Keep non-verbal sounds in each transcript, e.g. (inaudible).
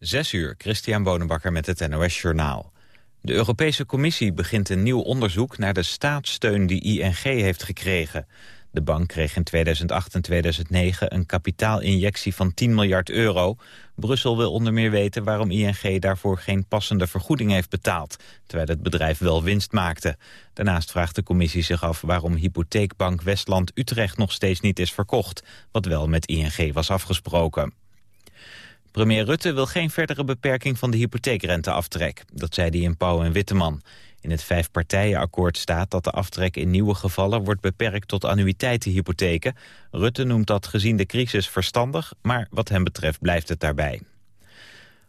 Zes uur, Christian Bonenbakker met het NOS Journaal. De Europese Commissie begint een nieuw onderzoek naar de staatssteun die ING heeft gekregen. De bank kreeg in 2008 en 2009 een kapitaalinjectie van 10 miljard euro. Brussel wil onder meer weten waarom ING daarvoor geen passende vergoeding heeft betaald, terwijl het bedrijf wel winst maakte. Daarnaast vraagt de commissie zich af waarom hypotheekbank Westland Utrecht nog steeds niet is verkocht, wat wel met ING was afgesproken. Premier Rutte wil geen verdere beperking van de hypotheekrenteaftrek. Dat zei hij in Pauw en Witteman. In het vijfpartijenakkoord staat dat de aftrek in nieuwe gevallen wordt beperkt tot annuïteitenhypotheken. Rutte noemt dat gezien de crisis verstandig, maar wat hem betreft blijft het daarbij.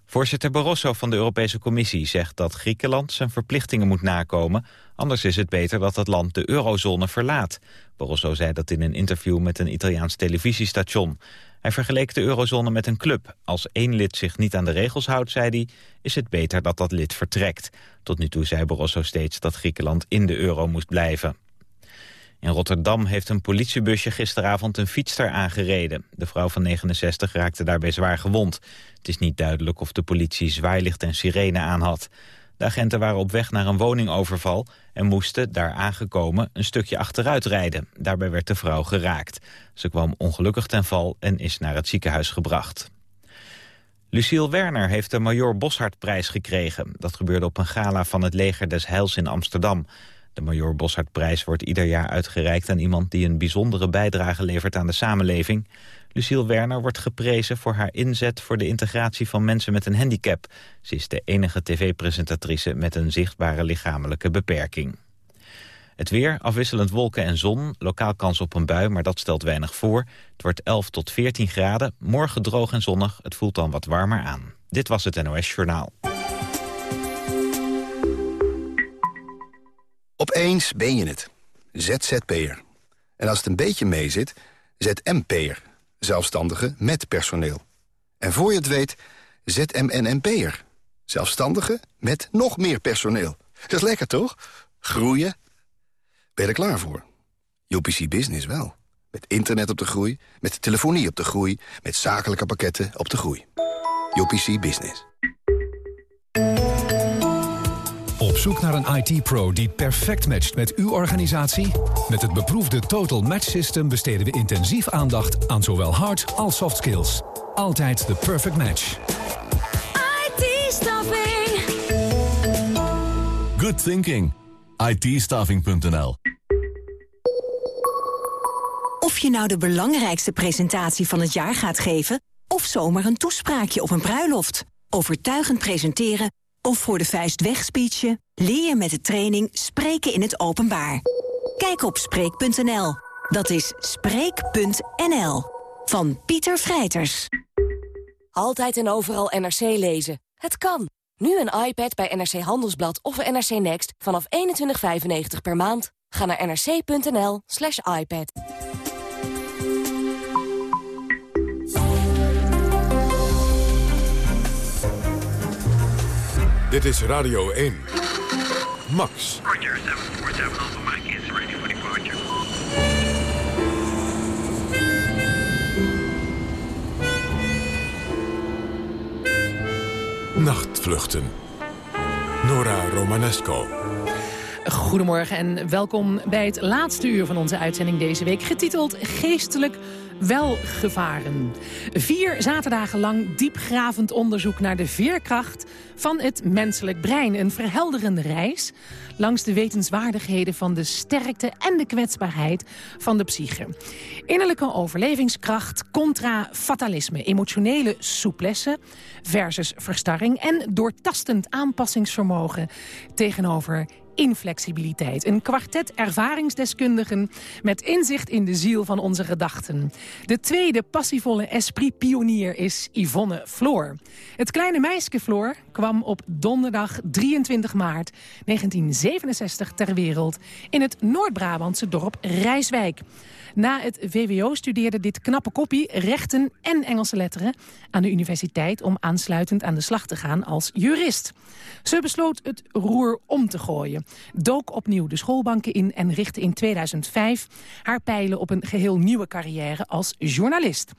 Voorzitter Barroso van de Europese Commissie zegt dat Griekenland zijn verplichtingen moet nakomen. Anders is het beter dat het land de eurozone verlaat. Barroso zei dat in een interview met een Italiaans televisiestation. Hij vergeleek de eurozone met een club. Als één lid zich niet aan de regels houdt, zei hij, is het beter dat dat lid vertrekt. Tot nu toe zei Barroso steeds dat Griekenland in de euro moest blijven. In Rotterdam heeft een politiebusje gisteravond een fietster aangereden. De vrouw van 69 raakte daarbij zwaar gewond. Het is niet duidelijk of de politie zwaailicht en sirene aan had. De agenten waren op weg naar een woningoverval en moesten, daar aangekomen, een stukje achteruit rijden. Daarbij werd de vrouw geraakt. Ze kwam ongelukkig ten val en is naar het ziekenhuis gebracht. Luciel Werner heeft de Major Boshardprijs gekregen. Dat gebeurde op een gala van het Leger des Heils in Amsterdam. De Major Boshardprijs wordt ieder jaar uitgereikt aan iemand... die een bijzondere bijdrage levert aan de samenleving. Luciel Werner wordt geprezen voor haar inzet voor de integratie van mensen met een handicap. Ze is de enige tv-presentatrice met een zichtbare lichamelijke beperking. Het weer, afwisselend wolken en zon, lokaal kans op een bui, maar dat stelt weinig voor. Het wordt 11 tot 14 graden, morgen droog en zonnig, het voelt dan wat warmer aan. Dit was het NOS Journaal. Opeens ben je het. ZZP'er. En als het een beetje meezit, ZMP'er. Zelfstandige met personeel. En voor je het weet, ZMNNP'er. Zelfstandige met nog meer personeel. Dat is lekker, toch? Groeien. Ben je er klaar voor? UPC Business wel. Met internet op de groei, met telefonie op de groei... met zakelijke pakketten op de groei. UPC Business. Op zoek naar een IT-pro die perfect matcht met uw organisatie? Met het beproefde Total Match System besteden we intensief aandacht aan zowel hard als soft skills. Altijd de perfect match. IT-staffing. Good thinking. it Of je nou de belangrijkste presentatie van het jaar gaat geven... of zomaar een toespraakje op een bruiloft. Overtuigend presenteren of voor de vuist wegspeechen... leer je met de training Spreken in het Openbaar. Kijk op Spreek.nl. Dat is Spreek.nl. Van Pieter Vrijters. Altijd en overal NRC lezen. Het kan. Nu een iPad bij NRC Handelsblad of NRC Next vanaf 21,95 per maand. Ga naar nrc.nl slash iPad. Dit is Radio 1. Max. Roger, 747 Alpha Mike is ready for departure. Nachtvluchten. Nora Romanesco. Goedemorgen en welkom bij het laatste uur van onze uitzending deze week... getiteld Geestelijk Welgevaren. Vier zaterdagen lang diepgravend onderzoek naar de veerkracht van het menselijk brein. Een verhelderende reis langs de wetenswaardigheden van de sterkte en de kwetsbaarheid van de psyche. Innerlijke overlevingskracht contra fatalisme, emotionele souplesse versus verstarring en doortastend aanpassingsvermogen tegenover inflexibiliteit. Een kwartet ervaringsdeskundigen met inzicht in de ziel van onze gedachten. De tweede passievolle esprit-pionier is Yvonne Floor. Het kleine meisje Floor kwam op donderdag 23 maart 1967 ter wereld... in het Noord-Brabantse dorp Rijswijk. Na het VWO studeerde dit knappe koppie rechten en Engelse letteren aan de universiteit om aansluitend aan de slag te gaan als jurist. Ze besloot het roer om te gooien. Dook opnieuw de schoolbanken in en richtte in 2005 haar pijlen op een geheel nieuwe carrière als journalist.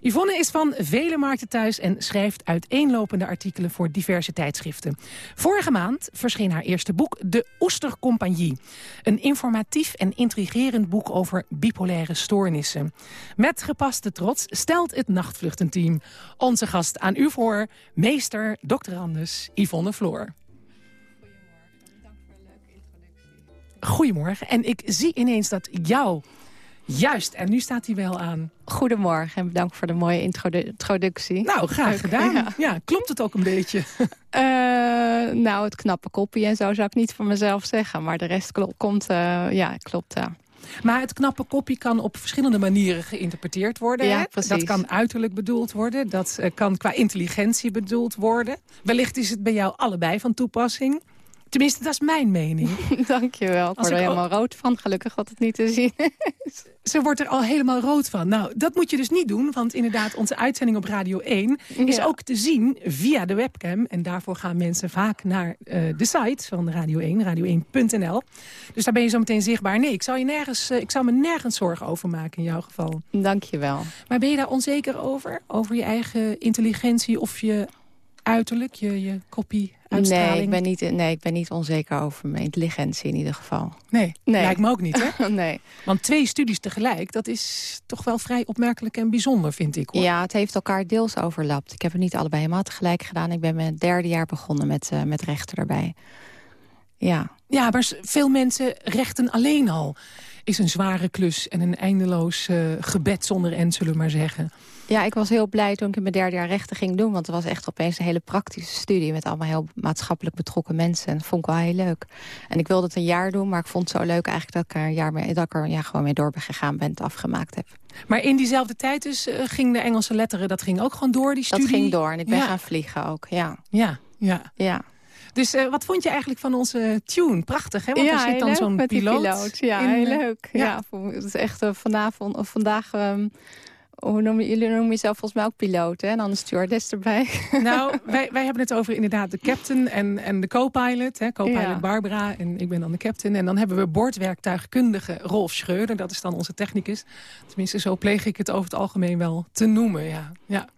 Yvonne is van vele markten thuis en schrijft uiteenlopende artikelen voor diverse tijdschriften. Vorige maand verscheen haar eerste boek De Oestercompagnie. Een informatief en intrigerend boek over bipolaire stoornissen. Met gepaste trots stelt het nachtvluchtenteam onze gast aan u voor, meester Dr. Anders Yvonne Floor. Goedemorgen. En ik zie ineens dat jouw Juist, en nu staat hij wel aan. Goedemorgen en bedankt voor de mooie introductie. Nou, graag gedaan. Ja. klopt het ook een beetje? Uh, (laughs) nou, het knappe koppie en zo zou ik niet voor mezelf zeggen. Maar de rest kl komt, uh, ja, klopt. Maar het knappe kopje kan op verschillende manieren geïnterpreteerd worden. Ja, precies. Dat kan uiterlijk bedoeld worden. Dat uh, kan qua intelligentie bedoeld worden. Wellicht is het bij jou allebei van toepassing. Tenminste, dat is mijn mening. (laughs) Dankjewel. Ik word er helemaal rood van. Gelukkig wat het niet te zien is. Ze wordt er al helemaal rood van. Nou, dat moet je dus niet doen. Want inderdaad, onze uitzending op Radio 1 is ook te zien via de webcam. En daarvoor gaan mensen vaak naar uh, de site van Radio 1, radio1.nl. Dus daar ben je zo meteen zichtbaar. Nee, ik zou, je nergens, uh, ik zou me nergens zorgen over maken in jouw geval. Dankjewel. Maar ben je daar onzeker over? Over je eigen intelligentie of je uiterlijk, je, je kopie Nee ik, ben niet, nee, ik ben niet onzeker over mijn intelligentie in ieder geval. Nee, nee. lijkt me ook niet, hè? (laughs) nee. Want twee studies tegelijk, dat is toch wel vrij opmerkelijk en bijzonder, vind ik. Hoor. Ja, het heeft elkaar deels overlapt. Ik heb het niet allebei helemaal tegelijk gedaan. Ik ben mijn derde jaar begonnen met, uh, met rechten erbij. Ja. Ja, maar veel mensen rechten alleen al is een zware klus en een eindeloos uh, gebed zonder end, zullen we maar zeggen. Ja, ik was heel blij toen ik in mijn derde jaar rechten ging doen. Want het was echt opeens een hele praktische studie... met allemaal heel maatschappelijk betrokken mensen. En dat vond ik wel heel leuk. En ik wilde het een jaar doen, maar ik vond het zo leuk eigenlijk... dat ik er, een jaar mee, dat ik er ja, gewoon mee door ben gegaan ben, het afgemaakt heb. Maar in diezelfde tijd dus uh, ging de Engelse letteren... dat ging ook gewoon door, die studie? Dat ging door en ik ben gaan vliegen ook, ja. Ja, ja. ja. Dus uh, wat vond je eigenlijk van onze tune? Prachtig, hè? Want ja, er zit dan zo'n piloot. piloot. Ja, in, heel leuk. Ja. ja. het is echt uh, vanavond, of vandaag... Um, hoe noem je, jullie noemen jezelf volgens mij ook piloot, hè? En dan een stewardess erbij. (laughs) Nou, wij, wij hebben het over inderdaad de captain en, en de co-pilot. Co-pilot ja. Barbara en ik ben dan de captain. En dan hebben we bordwerktuigkundige Rolf Schreuder. Dat is dan onze technicus. Tenminste, zo pleeg ik het over het algemeen wel te noemen, ja. ja.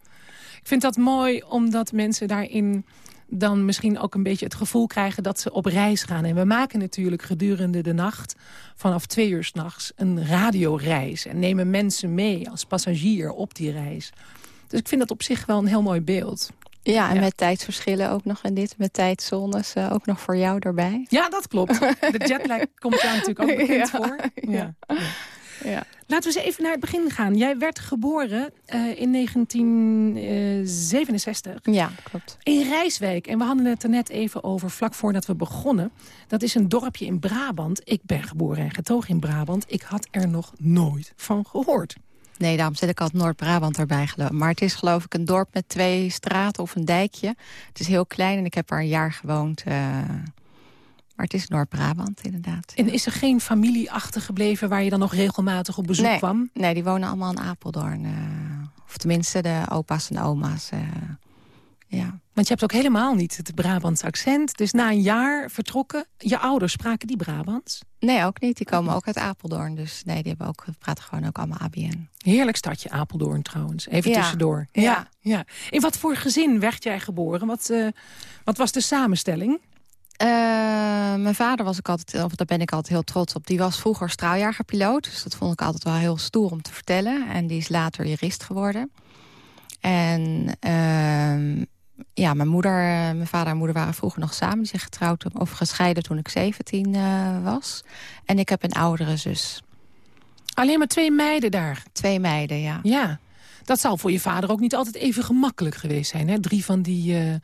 Ik vind dat mooi, omdat mensen daarin dan misschien ook een beetje het gevoel krijgen dat ze op reis gaan. En we maken natuurlijk gedurende de nacht, vanaf twee uur s'nachts, een radioreis. En nemen mensen mee als passagier op die reis. Dus ik vind dat op zich wel een heel mooi beeld. Ja, en ja. met tijdsverschillen ook nog en dit. Met tijdzones uh, ook nog voor jou erbij. Ja, dat klopt. De jetlag komt jou natuurlijk ook (laughs) bekend ja. voor. Ja. ja. Laten we eens even naar het begin gaan. Jij werd geboren uh, in 1967. Ja, klopt. In Rijswijk. En we hadden het er net even over, vlak voordat we begonnen. Dat is een dorpje in Brabant. Ik ben geboren en getogen in Brabant. Ik had er nog nooit van gehoord. Nee, daarom zet ik altijd Noord-Brabant erbij. Maar het is geloof ik een dorp met twee straten of een dijkje. Het is heel klein en ik heb er een jaar gewoond... Uh... Maar het is Noord-Brabant, inderdaad. En is er geen familie achtergebleven waar je dan nog regelmatig op bezoek nee, kwam? Nee, die wonen allemaal in Apeldoorn. Uh, of tenminste de opa's en oma's. Uh, ja. Want je hebt ook helemaal niet het Brabants accent. Dus na een jaar vertrokken, je ouders spraken die Brabants? Nee, ook niet. Die komen ook uit Apeldoorn. Dus nee, die hebben ook, praten gewoon ook allemaal ABN. Heerlijk stadje Apeldoorn trouwens. Even ja. tussendoor. Ja. ja. Ja, In wat voor gezin werd jij geboren? Wat, uh, wat was de samenstelling? Uh, mijn vader was ik altijd, of daar ben ik altijd heel trots op. Die was vroeger straaljagerpiloot. Dus dat vond ik altijd wel heel stoer om te vertellen. En die is later jurist geworden. En uh, ja, mijn moeder, mijn vader en moeder waren vroeger nog samen. Die zijn getrouwd of gescheiden toen ik 17 uh, was. En ik heb een oudere zus. Alleen maar twee meiden daar? Twee meiden, ja. Ja. Dat zal voor je vader ook niet altijd even gemakkelijk geweest zijn, hè? Drie van die uh,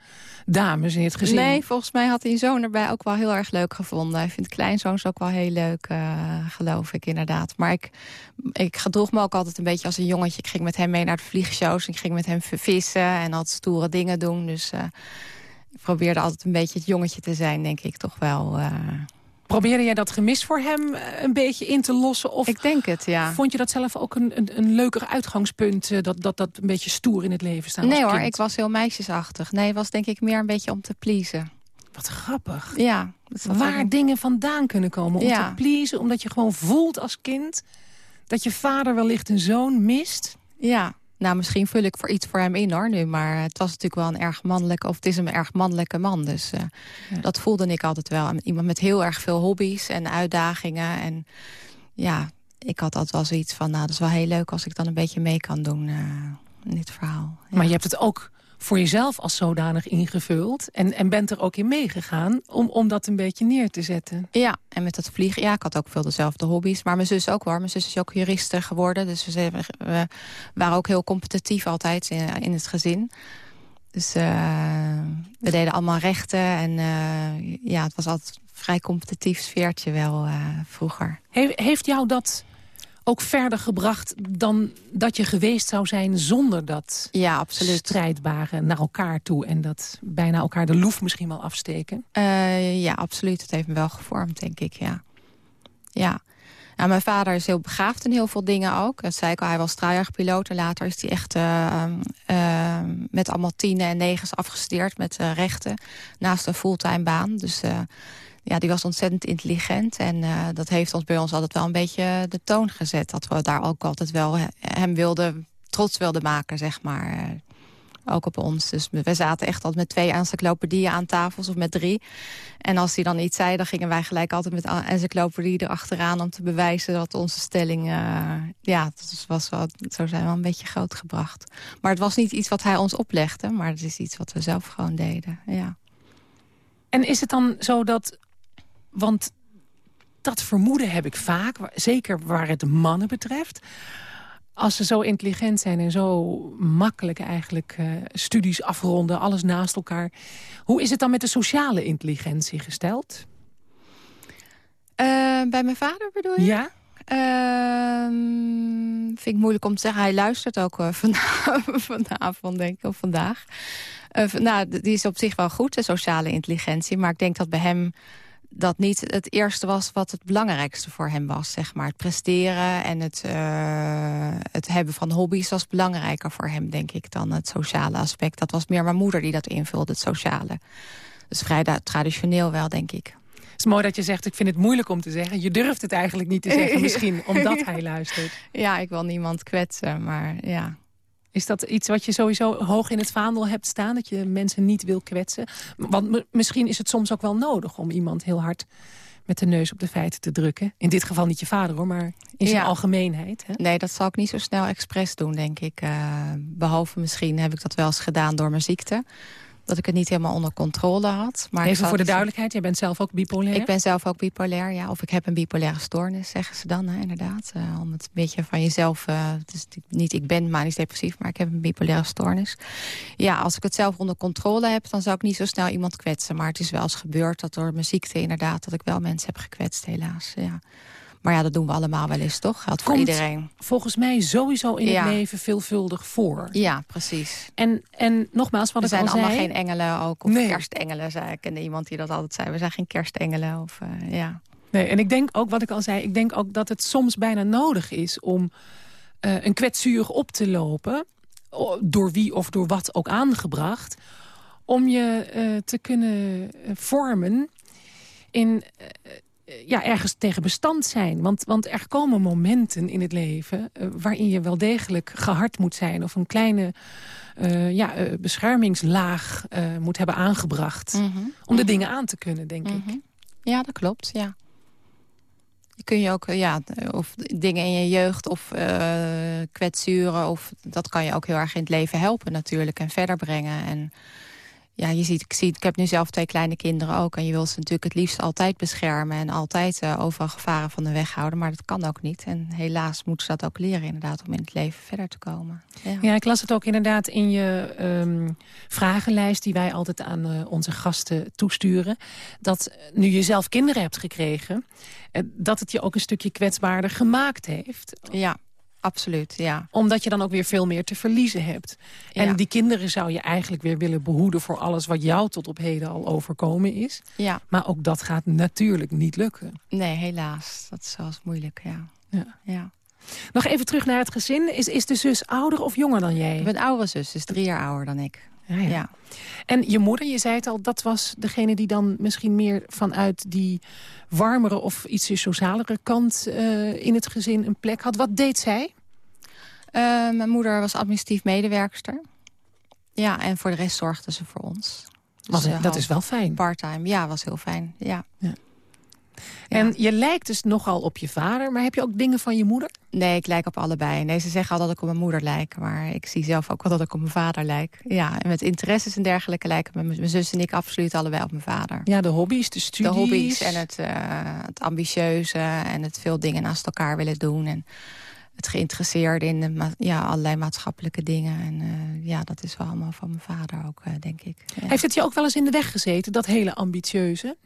dames in het gezin. Nee, volgens mij had hij zoon erbij ook wel heel erg leuk gevonden. Hij vindt kleinzoons ook wel heel leuk, uh, geloof ik inderdaad. Maar ik, ik gedroeg me ook altijd een beetje als een jongetje. Ik ging met hem mee naar de vliegshows. Ik ging met hem vissen en had stoere dingen doen. Dus uh, ik probeerde altijd een beetje het jongetje te zijn, denk ik toch wel... Probeerde jij dat gemis voor hem een beetje in te lossen? Of ik denk het, ja. Vond je dat zelf ook een, een, een leuker uitgangspunt? Dat, dat dat een beetje stoer in het leven staan Nee hoor, ik was heel meisjesachtig. Nee, was denk ik meer een beetje om te pleasen. Wat grappig. Ja. Waar dingen vandaan kunnen komen. Om Ja. te pleasen, omdat je gewoon voelt als kind... dat je vader wellicht een zoon mist. Ja, nou misschien vul ik voor iets voor hem in hoor nu. Maar het was natuurlijk wel een erg mannelijke, of het is een erg mannelijke man. Dus eh, dat voelde ik altijd wel. Iemand met heel erg veel hobby's en uitdagingen. En ja, ik had altijd wel zoiets van, nou dat is wel heel leuk als ik dan een beetje mee kan doen eh, in dit verhaal. Ja. Maar je hebt het ook voor jezelf als zodanig ingevuld. En, en bent er ook in meegegaan om, om dat een beetje neer te zetten. Ja, en met dat vliegen, ja, ik had ook veel dezelfde hobby's. Maar mijn zus ook hoor. Mijn zus is ook juriste geworden. Dus we, zijn- we waren ook heel competitief altijd in, in het gezin. Dus eh, we deden allemaal rechten. En eh, ja, het was altijd een vrij competitief sfeertje wel eh, vroeger. He- heeft jou dat ook verder gebracht dan dat je geweest zou zijn... zonder dat Ja, absoluut. strijdbare naar elkaar toe... en dat bijna elkaar de loef misschien wel afsteken? Eh, ja, absoluut. Het heeft me wel gevormd, denk ik, ja. Ja. Nou, mijn vader is heel begaafd in heel veel dingen ook. Dat zei ik al, hij was straaljagerpiloot. En later is hij echt eh, eh, met allemaal tienen en negens afgestudeerd met eh, rechten. Naast een fulltime baan. Dus ja, die was ontzettend intelligent. En eh, dat heeft ons bij ons altijd wel een beetje de toon gezet. Dat we daar ook altijd wel he- hem wilden, trots wilden maken, zeg maar. eh, ook op ons. Dus we zaten echt altijd met twee encyclopedieën aan tafels of met drie. En als hij dan iets zei, dan gingen wij gelijk altijd met encyclopedie erachteraan... om te bewijzen dat onze stelling... eh, ja, dat was wel, zo zijn we een beetje grootgebracht. Maar het was niet iets wat hij ons oplegde, maar het is iets wat we zelf gewoon deden. Ja. En is het dan zo dat... Want dat vermoeden heb ik vaak, zeker waar het mannen betreft... als ze zo intelligent zijn en zo makkelijk eigenlijk eh, studies afronden... alles naast elkaar. Hoe is het dan met de sociale intelligentie gesteld? Eh, bij mijn vader bedoel je? Ja? Ehm, vind ik moeilijk om te zeggen. Hij luistert ook eh, (laughs) vanavond, vanavond, denk ik, of vandaag. Nou, die is op zich wel goed, de sociale intelligentie. Maar ik denk dat bij hem dat niet het eerste was wat het belangrijkste voor hem was. Zeg maar. Het presteren en het, eh, het hebben van hobby's was belangrijker voor hem, denk ik, dan het sociale aspect. Dat was meer mijn moeder die dat invulde, het sociale. Dus vrij traditioneel wel, denk ik. Het is mooi dat je zegt, ik vind het moeilijk om te zeggen. Je durft het eigenlijk niet te zeggen, (laughs) misschien omdat hij luistert. Ja, ik wil niemand kwetsen, maar ja. Is dat iets wat je sowieso hoog in het vaandel hebt staan? Dat je mensen niet wil kwetsen? Want misschien is het soms ook wel nodig om iemand heel hard met de neus op de feiten te drukken. In dit geval niet je vader hoor, maar in zijn Ja. algemeenheid. Hè? Nee, dat zal ik niet zo snel expres doen, denk ik. Eh, behalve misschien heb ik dat wel eens gedaan door mijn ziekte. Dat ik het niet helemaal onder controle had. Maar Even voor de het- duidelijkheid, jij bent zelf ook bipolair. Ik ben zelf ook bipolair, ja. Of ik heb een bipolaire stoornis, zeggen ze dan, hè, inderdaad. Eh, om het een beetje van jezelf... eh, het is niet ik ben manisch depressief, maar ik heb een bipolaire stoornis. Ja, als ik het zelf onder controle heb... dan zou ik niet zo snel iemand kwetsen. Maar het is wel eens gebeurd dat door mijn ziekte inderdaad... dat ik wel mensen heb gekwetst, helaas. Ja. Maar ja, dat doen we allemaal wel eens, toch? Geldt voor Komt iedereen. volgens mij sowieso in Ja. het leven veelvuldig voor. Ja, precies. En, en nogmaals, wat We ik zijn al allemaal zei... geen engelen ook, of Nee. kerstengelen. Zei, ik kende iemand die dat altijd zei. We zijn geen kerstengelen. Of, eh, ja. Nee, en ik denk ook, wat ik al zei, ik denk ook dat het soms bijna nodig is om eh, een kwetsuur op te lopen, door wie of door wat ook aangebracht, om je eh, te kunnen vormen in ja, ergens tegen bestand zijn. Want, want er komen momenten in het leven eh, waarin je wel degelijk gehard moet zijn of een kleine eh, ja, eh, beschermingslaag eh, moet hebben aangebracht Mhm. om de dingen aan te kunnen, denk ik. Mhm. Ja, dat klopt, ja. Je kun je ook, eh, ja, of dingen in je jeugd of eh kwetsuren... Of, dat kan je ook heel erg in het leven helpen natuurlijk en verder brengen. En ja, je ziet, ik, zie, ik heb nu zelf twee kleine kinderen ook... en je wil ze natuurlijk het liefst altijd beschermen... en altijd eh, overal gevaren van de weg houden, maar dat kan ook niet. En helaas moeten ze dat ook leren inderdaad om in het leven verder te komen. Ja. Ja, ik las het ook inderdaad in je ehm, vragenlijst... die wij altijd aan eh, onze gasten toesturen. Dat eh, nu je zelf kinderen hebt gekregen... dat het je ook een stukje kwetsbaarder gemaakt heeft. ja, absoluut, ja. Omdat je dan ook weer veel meer te verliezen hebt. En Ja. die kinderen zou je eigenlijk weer willen behoeden... voor alles wat jou tot op heden al overkomen is. Ja, Maar ook dat gaat natuurlijk niet lukken. nee, helaas. Dat is wel eens moeilijk, ja. Ja. ja. Nog even terug naar het gezin. Is, is de zus ouder of jonger dan jij? Ik ben een oudere zus, dus drie jaar ouder dan ik. Ja, ja. En je moeder, je zei het al, dat was degene die dan misschien meer vanuit die warmere of iets socialere kant uh, in het gezin een plek had. Wat deed zij? Uh, mijn moeder was administratief medewerkster. Ja, en voor de rest zorgde ze voor ons. Was, dat is wel fijn. Parttime, ja, was heel fijn. Ja. ja. En je lijkt dus nogal op je vader, maar heb je ook dingen van je moeder? Nee, ik lijk op allebei. Nee, ze zeggen al dat ik op mijn moeder lijk, maar ik zie zelf ook wel dat ik op mijn vader lijk. Ja, en met interesses en dergelijke lijken mijn zus en ik absoluut allebei op mijn vader. Ja, de hobby's, de studies. De hobby's en het, uh, het ambitieuze en het veel dingen naast elkaar willen doen. En het geïnteresseerde in de, ja, allerlei maatschappelijke dingen. En uh, ja, dat is wel allemaal van mijn vader ook, uh, denk ik. Ja. Heeft het je ook wel eens in de weg gezeten, dat hele ambitieuze?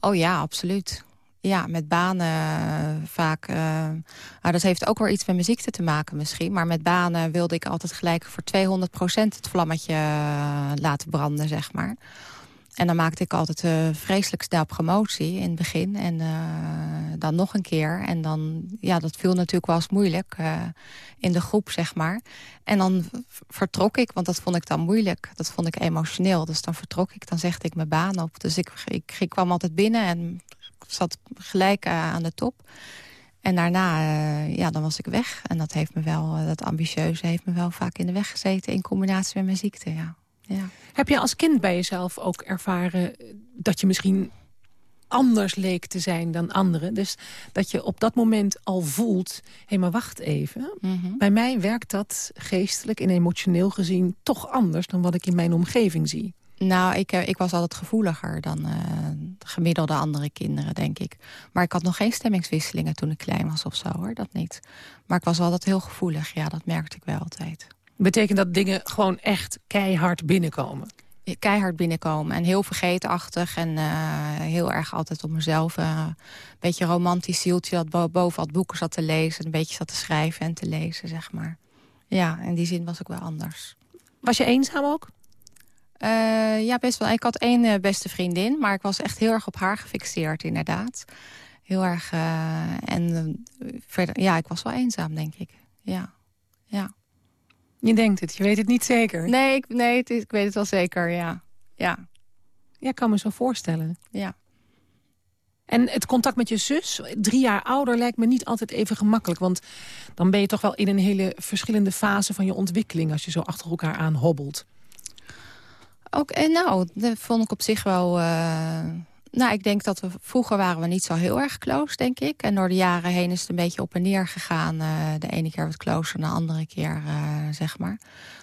Oh ja, absoluut. Ja, met banen uh, vaak. Uh, nou, dat heeft ook wel iets met mijn ziekte te maken misschien. Maar met banen wilde ik altijd gelijk voor 200% het vlammetje uh, laten branden, zeg maar. En dan maakte ik altijd uh, vreselijk snel promotie in het begin. En uh, dan nog een keer. En dan, ja, dat viel natuurlijk wel eens moeilijk uh, in de groep, zeg maar. En dan vertrok ik, want dat vond ik dan moeilijk. Dat vond ik emotioneel. Dus dan vertrok ik, dan zegde ik mijn baan op. Dus ik, ik, ik kwam altijd binnen en zat gelijk aan de top. En daarna, ja, dan was ik weg. En dat heeft me wel, dat ambitieuze heeft me wel vaak in de weg gezeten... in combinatie met mijn ziekte, ja. Ja. Heb je als kind bij jezelf ook ervaren dat je misschien anders leek te zijn dan anderen? Dus dat je op dat moment al voelt, hé hey, maar wacht even. Mm -hmm. Bij mij werkt dat geestelijk en emotioneel gezien toch anders dan wat ik in mijn omgeving zie. Nou, ik, ik was altijd gevoeliger dan uh, gemiddelde andere kinderen, denk ik. Maar ik had nog geen stemmingswisselingen toen ik klein was of zo, hoor. Dat niet. Maar ik was altijd heel gevoelig, ja, dat merkte ik wel altijd. Betekent dat dingen gewoon echt keihard binnenkomen? Keihard binnenkomen en heel vergeetachtig en uh, heel erg altijd op mezelf. Uh, een beetje romantisch zieltje dat boven wat boeken zat te lezen. Een beetje zat te schrijven en te lezen, zeg maar. Ja, in die zin was ik wel anders. Was je eenzaam ook? Uh, ja, best wel. Ik had één beste vriendin, maar ik was echt heel erg op haar gefixeerd, inderdaad. Heel erg. en verder, ja, ik was wel eenzaam, denk ik. Ja, ja. Je denkt het, je weet het niet zeker. Nee, ik, nee het is, ik weet het wel zeker, ja. Ja, ja ik kan me zo voorstellen. Ja. En het contact met je zus, drie jaar ouder, lijkt me niet altijd even gemakkelijk. Want dan ben je toch wel in een hele verschillende fase van je ontwikkeling... als je zo achter elkaar aan hobbelt. Ook, en nou, dat vond ik op zich wel... Uh, nou, ik denk dat we vroeger waren we niet zo heel erg close, denk ik. En door de jaren heen is het een beetje op en neer gegaan. Uh, de ene keer wat closer, de andere keer, uh, zeg maar.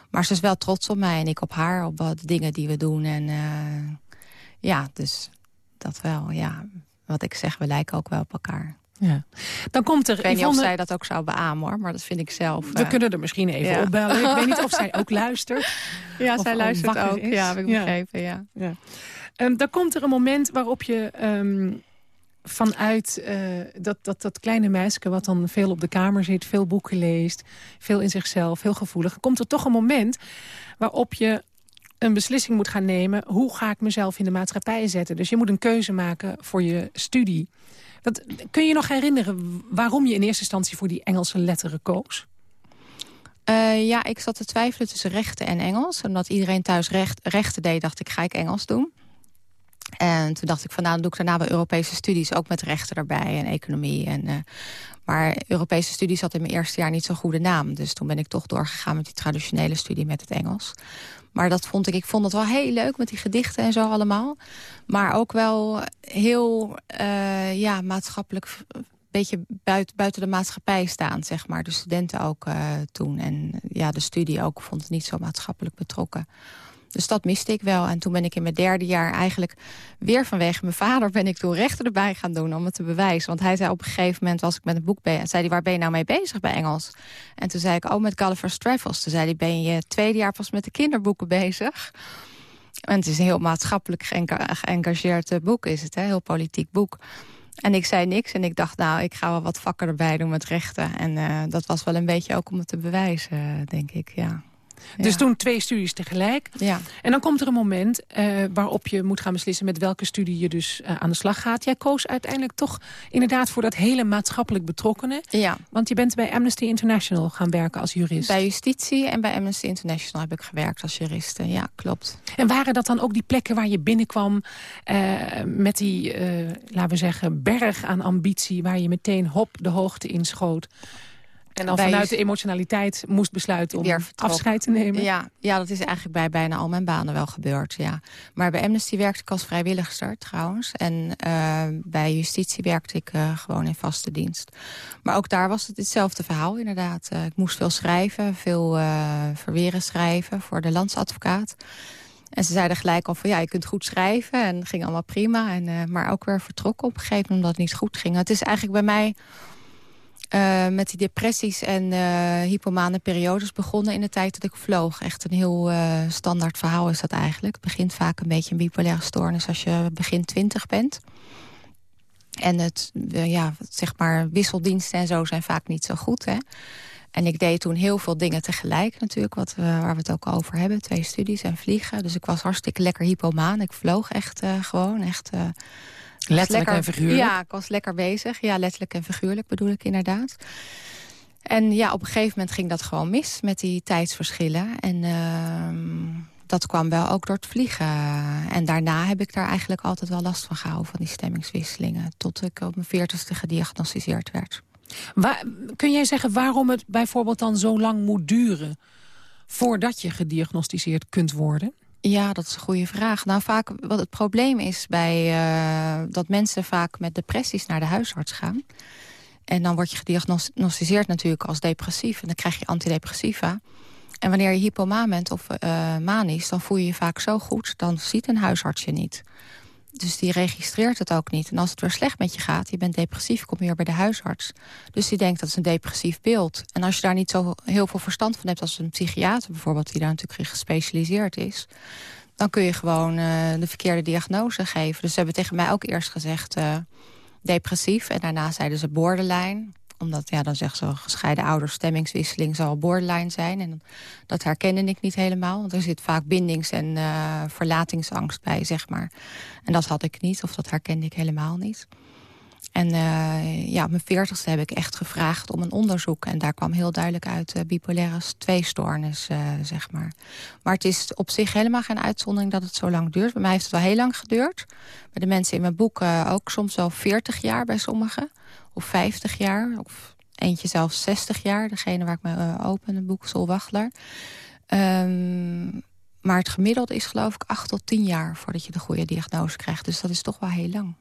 Maar ze is wel trots op mij en ik op haar, op de dingen die we doen. En uh, ja, dus dat wel, ja. Wat ik zeg, we lijken ook wel op elkaar. Ja. Dan komt er, ik weet niet of zij dat ook zou beamen, hoor, maar dat vind ik zelf. We kunnen er misschien even ja. opbellen. Ik weet niet of (laughs) zij ook luistert. Ja, zij luistert ook. Is. Ja, heb ik begrepen, ja. ja. Um, dan komt er een moment waarop je um, vanuit uh, dat, dat, dat kleine meisje... wat dan veel op de kamer zit, veel boeken leest... veel in zichzelf, heel gevoelig... komt er toch een moment waarop je een beslissing moet gaan nemen... hoe ga ik mezelf in de maatschappij zetten? Dus je moet een keuze maken voor je studie. Kun je nog herinneren waarom je in eerste instantie... voor die Engelse letteren koos? Uh, ja, ik zat te twijfelen tussen rechten en Engels. Omdat iedereen thuis recht, rechten deed, dacht ik, ga ik Engels doen. En toen dacht ik van nou, doe ik daarna bij Europese studies... ook met rechten erbij en economie. En, uh, maar Europese studies had in mijn eerste jaar niet zo'n goede naam. Dus toen ben ik toch doorgegaan met die traditionele studie met het Engels. Maar dat vond ik, ik vond het wel heel leuk met die gedichten en zo allemaal. Maar ook wel heel uh, ja, maatschappelijk beetje buiten, buiten de maatschappij staan, zeg maar. De studenten ook uh, toen. En ja, de studie ook vond het niet zo maatschappelijk betrokken. Dus dat miste ik wel. En toen ben ik in mijn derde jaar eigenlijk weer vanwege mijn vader... ben ik toen rechten erbij gaan doen om het te bewijzen. Want hij zei op een gegeven moment was ik met een boek bezig. zei hij, waar ben je nou mee bezig bij Engels? En toen zei ik, oh, met Gulliver's Travels. Toen zei hij, ben je tweede jaar pas met de kinderboeken bezig? En het is een heel maatschappelijk geëngageerd boek, is het, hè? heel politiek boek. En ik zei niks en ik dacht, nou, ik ga wel wat vakken erbij doen met rechten. En uh, dat was wel een beetje ook om het te bewijzen, denk ik, ja. Dus toen twee studies tegelijk. Ja. En dan komt er een moment uh, waarop je moet gaan beslissen... met welke studie je dus uh, aan de slag gaat. Jij koos uiteindelijk toch inderdaad voor dat hele maatschappelijk betrokkenen. Ja. Want je bent bij Amnesty International gaan werken als jurist. Bij justitie en bij Amnesty International heb ik gewerkt als juriste. Ja, klopt. En waren dat dan ook die plekken waar je binnenkwam... Uh, met die, laten we zeggen, berg aan ambitie... waar je meteen hop de hoogte inschoot... En dan vanuit de emotionaliteit moest besluiten om afscheid te nemen? Ja, ja, dat is eigenlijk bij bijna al mijn banen wel gebeurd, ja. Maar bij Amnesty werkte ik als vrijwilligster trouwens. En uh, bij justitie werkte ik uh, gewoon in vaste dienst. Maar ook daar was het hetzelfde verhaal inderdaad. Uh, ik moest veel schrijven, veel verweren schrijven voor de landsadvocaat. En ze zeiden gelijk al van ja, je kunt goed schrijven. En ging allemaal prima. En, maar ook weer vertrokken op een gegeven moment omdat het niet goed ging. Het is eigenlijk bij mij uh, met die depressies en uh, hypomane periodes begonnen in de tijd dat ik vloog. Echt een heel uh, standaard verhaal is dat eigenlijk. Het begint vaak een beetje een bipolaire stoornis als je begin twintig bent. En het, ja, zeg maar, wisseldiensten en zo zijn vaak niet zo goed. Hè? En ik deed toen heel veel dingen tegelijk natuurlijk, wat, waar we het ook over hebben. Twee studies en vliegen. Dus ik was hartstikke lekker hypomaan. Ik vloog echt gewoon, echt Letterlijk en figuurlijk? Ja, ik was lekker bezig. Ja, letterlijk en figuurlijk bedoel ik inderdaad. En ja, op een gegeven moment ging dat gewoon mis met die tijdsverschillen. En uh, dat kwam wel ook door het vliegen. En daarna heb ik daar eigenlijk altijd wel last van gehouden... van die stemmingswisselingen. Tot ik op mijn veertigste gediagnosticeerd werd. Waar, kun jij zeggen waarom het bijvoorbeeld dan zo lang moet duren... voordat je gediagnosticeerd kunt worden? Ja, dat is een goede vraag. Nou, vaak wat het probleem is bij uh, dat mensen vaak met depressies naar de huisarts gaan. En dan word je gediagnosticeerd natuurlijk als depressief. En dan krijg je antidepressiva. En wanneer je hypomaan bent of uh, manisch, dan voel je je vaak zo goed. Dan ziet een huisarts je niet. Dus die registreert het ook niet. En als het weer slecht met je gaat, je bent depressief, kom je weer bij de huisarts. Dus die denkt dat is een depressief beeld. En als je daar niet zo heel veel verstand van hebt als een psychiater bijvoorbeeld... die daar natuurlijk gespecialiseerd is... dan kun je gewoon uh, de verkeerde diagnose geven. Dus ze hebben tegen mij ook eerst gezegd uh, depressief. En daarna zeiden ze borderline omdat, ja, dan zeggen ze gescheiden ouders, stemmingswisseling zal borderline zijn. En dat herkende ik niet helemaal. Want er zit vaak bindings- en uh, verlatingsangst bij, zeg maar. En dat had ik niet, of dat herkende ik helemaal niet. En uh, ja, op mijn veertigste heb ik echt gevraagd om een onderzoek. En daar kwam heel duidelijk uit uh, bipolaire tweestoornis, uh, zeg maar. Maar het is op zich helemaal geen uitzondering dat het zo lang duurt. Bij mij heeft het wel heel lang geduurd. Bij de mensen in mijn boek ook soms wel 40 jaar bij sommigen of 50 jaar. Of eentje zelfs 60 jaar. Degene waar ik me uh, open, het boek Sol Wachtler. Um, maar het gemiddelde is geloof ik 8 tot 10 jaar voordat je de goede diagnose krijgt. Dus dat is toch wel heel lang.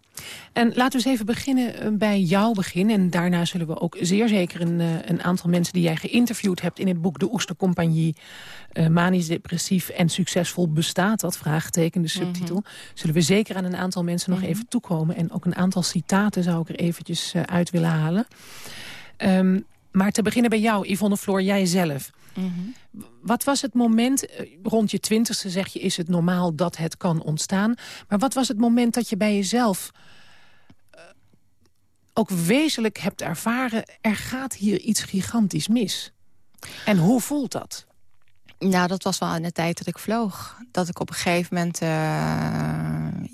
En laten we eens even beginnen eh, bij jouw begin. En daarna zullen we ook zeer zeker een, uh, een aantal mensen die jij geïnterviewd hebt... in het boek De Oestercompagnie, uh, manisch depressief en succesvol bestaat dat, vraagteken, de subtitel. Mm -hmm. Zullen we zeker aan een aantal mensen nog mm -hmm. even toekomen. En ook een aantal citaten zou ik er eventjes uh, uit willen halen. Um, maar te beginnen bij jou, Yvonne Floor, jijzelf. Mm -hmm. Wat was het moment, rond je twintigste zeg je... is het normaal dat het kan ontstaan. Maar wat was het moment dat je bij jezelf... Uh, ook wezenlijk hebt ervaren... er gaat hier iets gigantisch mis? En hoe voelt dat? Nou, dat was wel in de tijd dat ik vloog. Dat ik op een gegeven moment... Uh,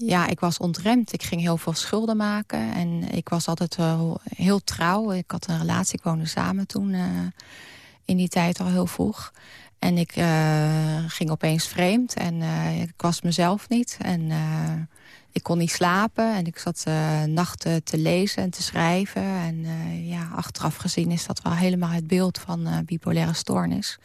ja, ik was ontremd. Ik ging heel veel schulden maken. En ik was altijd heel trouw. Ik had een relatie, ik woonde samen toen... Uh, in die tijd al heel vroeg. En ik uh, ging opeens vreemd en ik was mezelf niet. En ik kon niet slapen en ik zat nachten te lezen en te schrijven. En ja, achteraf gezien is dat wel helemaal het beeld van bipolaire stoornis.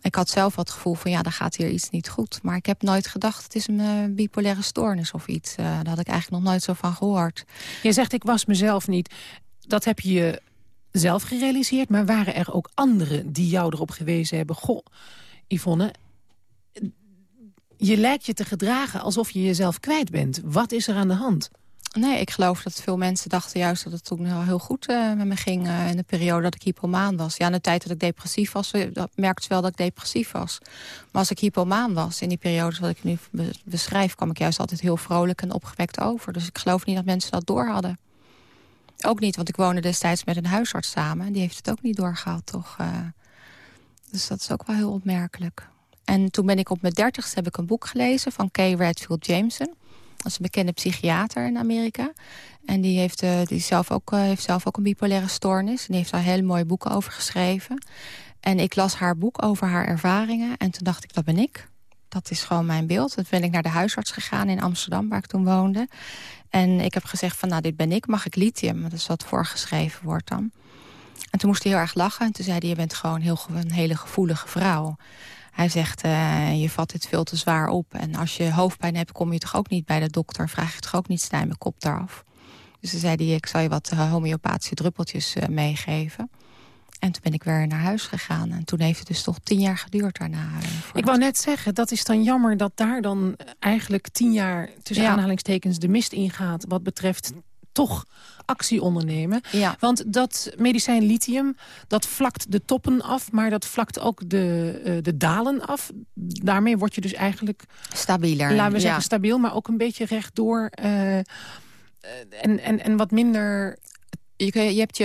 Ik had zelf wat gevoel van, ja, daar gaat hier iets niet goed. Maar ik heb nooit gedacht, het is een bipolaire stoornis of iets. daar had ik eigenlijk nog nooit zo van gehoord. Je zegt, ik was mezelf niet. Dat heb je zelf gerealiseerd, maar waren er ook anderen die jou erop gewezen hebben... goh, Yvonne, je lijkt je te gedragen alsof je jezelf kwijt bent. Wat is er aan de hand? Nee, ik geloof dat veel mensen dachten juist dat het toen heel goed uh, met me ging... Uh, in de periode dat ik hypomaan was. Ja, in de tijd dat ik depressief was, dat merkte ze wel dat ik depressief was. Maar als ik hypomaan was, in die periode wat ik nu beschrijf... kwam ik juist altijd heel vrolijk en opgewekt over. Dus ik geloof niet dat mensen dat door hadden. Ook niet, want ik woonde destijds met een huisarts samen. Die heeft het ook niet doorgehad, toch? Dus dat is ook wel heel opmerkelijk. En toen ben ik op mijn dertigste heb ik een boek gelezen van Kay Redfield Jameson. Dat is een bekende psychiater in Amerika. En die heeft, uh, die zelf ook, uh, heeft zelf ook een bipolaire stoornis. En die heeft daar hele mooie boeken over geschreven. En ik las haar boek over haar ervaringen. En toen dacht ik, dat ben ik. Dat is gewoon mijn beeld. Toen ben ik naar de huisarts gegaan in Amsterdam, waar ik toen woonde. En ik heb gezegd van, nou, dit ben ik. Mag ik lithium? Dat is wat voorgeschreven wordt dan. En toen moest hij heel erg lachen. En toen zei hij, je bent gewoon heel, een hele gevoelige vrouw. Hij zegt, uh, je vat dit veel te zwaar op. En als je hoofdpijn hebt, kom je toch ook niet bij de dokter. Vraag je toch ook niet snij mijn kop eraf. Dus toen zei hij, ik zal je wat uh, homeopathische druppeltjes uh, meegeven. En toen ben ik weer naar huis gegaan. En toen heeft het dus toch tien jaar geduurd daarna. Ik wou net zeggen, dat is dan jammer dat daar dan eigenlijk tien jaar... tussen ja. aanhalingstekens de mist ingaat... wat betreft toch actie ondernemen. Ja. Want dat medicijn lithium, dat vlakt de toppen af... maar dat vlakt ook de, uh, de dalen af. Daarmee word je dus eigenlijk... Stabieler. Laten we ja. zeggen stabiel, maar ook een beetje rechtdoor... Uh, en, en, en wat minder je, je, hebt je,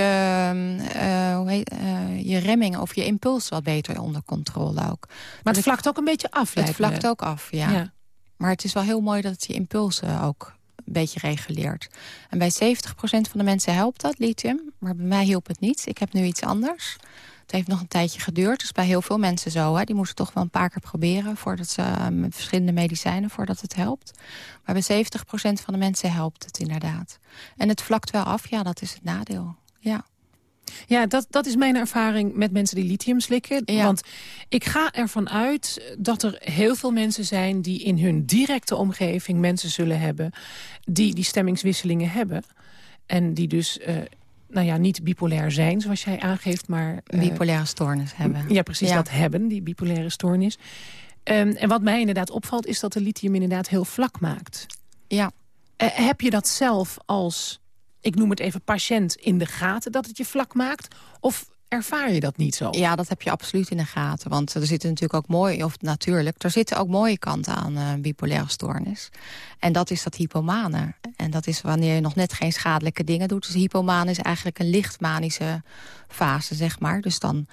uh, hoe heet, uh, je remming of je impuls wat beter onder controle ook. Maar het vlakt ook een beetje af, Het vlakt ook af, ja. ja. Maar het is wel heel mooi dat het je impulsen ook een beetje reguleert. En bij 70% van de mensen helpt dat, lithium. Maar bij mij hielp het niet. Ik heb nu iets anders. Het heeft nog een tijdje geduurd. Dus bij heel veel mensen zo. Hè. Die moesten toch wel een paar keer proberen... voordat ze met verschillende medicijnen voordat het helpt. Maar bij 70% van de mensen helpt het inderdaad. En het vlakt wel af, ja, dat is het nadeel. Ja. Ja, dat, dat is mijn ervaring met mensen die lithium slikken. Ja. Want ik ga ervan uit dat er heel veel mensen zijn... die in hun directe omgeving mensen zullen hebben... die die stemmingswisselingen hebben. En die dus... Uh, nou ja, niet bipolair zijn, zoals jij aangeeft, maar... Uh, bipolaire stoornis hebben. Ja, precies, ja. dat hebben, die bipolaire stoornis. Um, en wat mij inderdaad opvalt, is dat de lithium inderdaad heel vlak maakt. Ja. Uh, heb je dat zelf als, ik noem het even, patiënt in de gaten... dat het je vlak maakt? Of ervaar je dat niet zo? Ja, dat heb je absoluut in de gaten. Want er zitten natuurlijk ook mooi, of natuurlijk... er zitten ook mooie kanten aan uh, bipolaire stoornis. En dat is dat hypomane. En dat is wanneer je nog net geen schadelijke dingen doet. Dus hypomane is eigenlijk een lichtmanische fase, zeg maar. Dus dan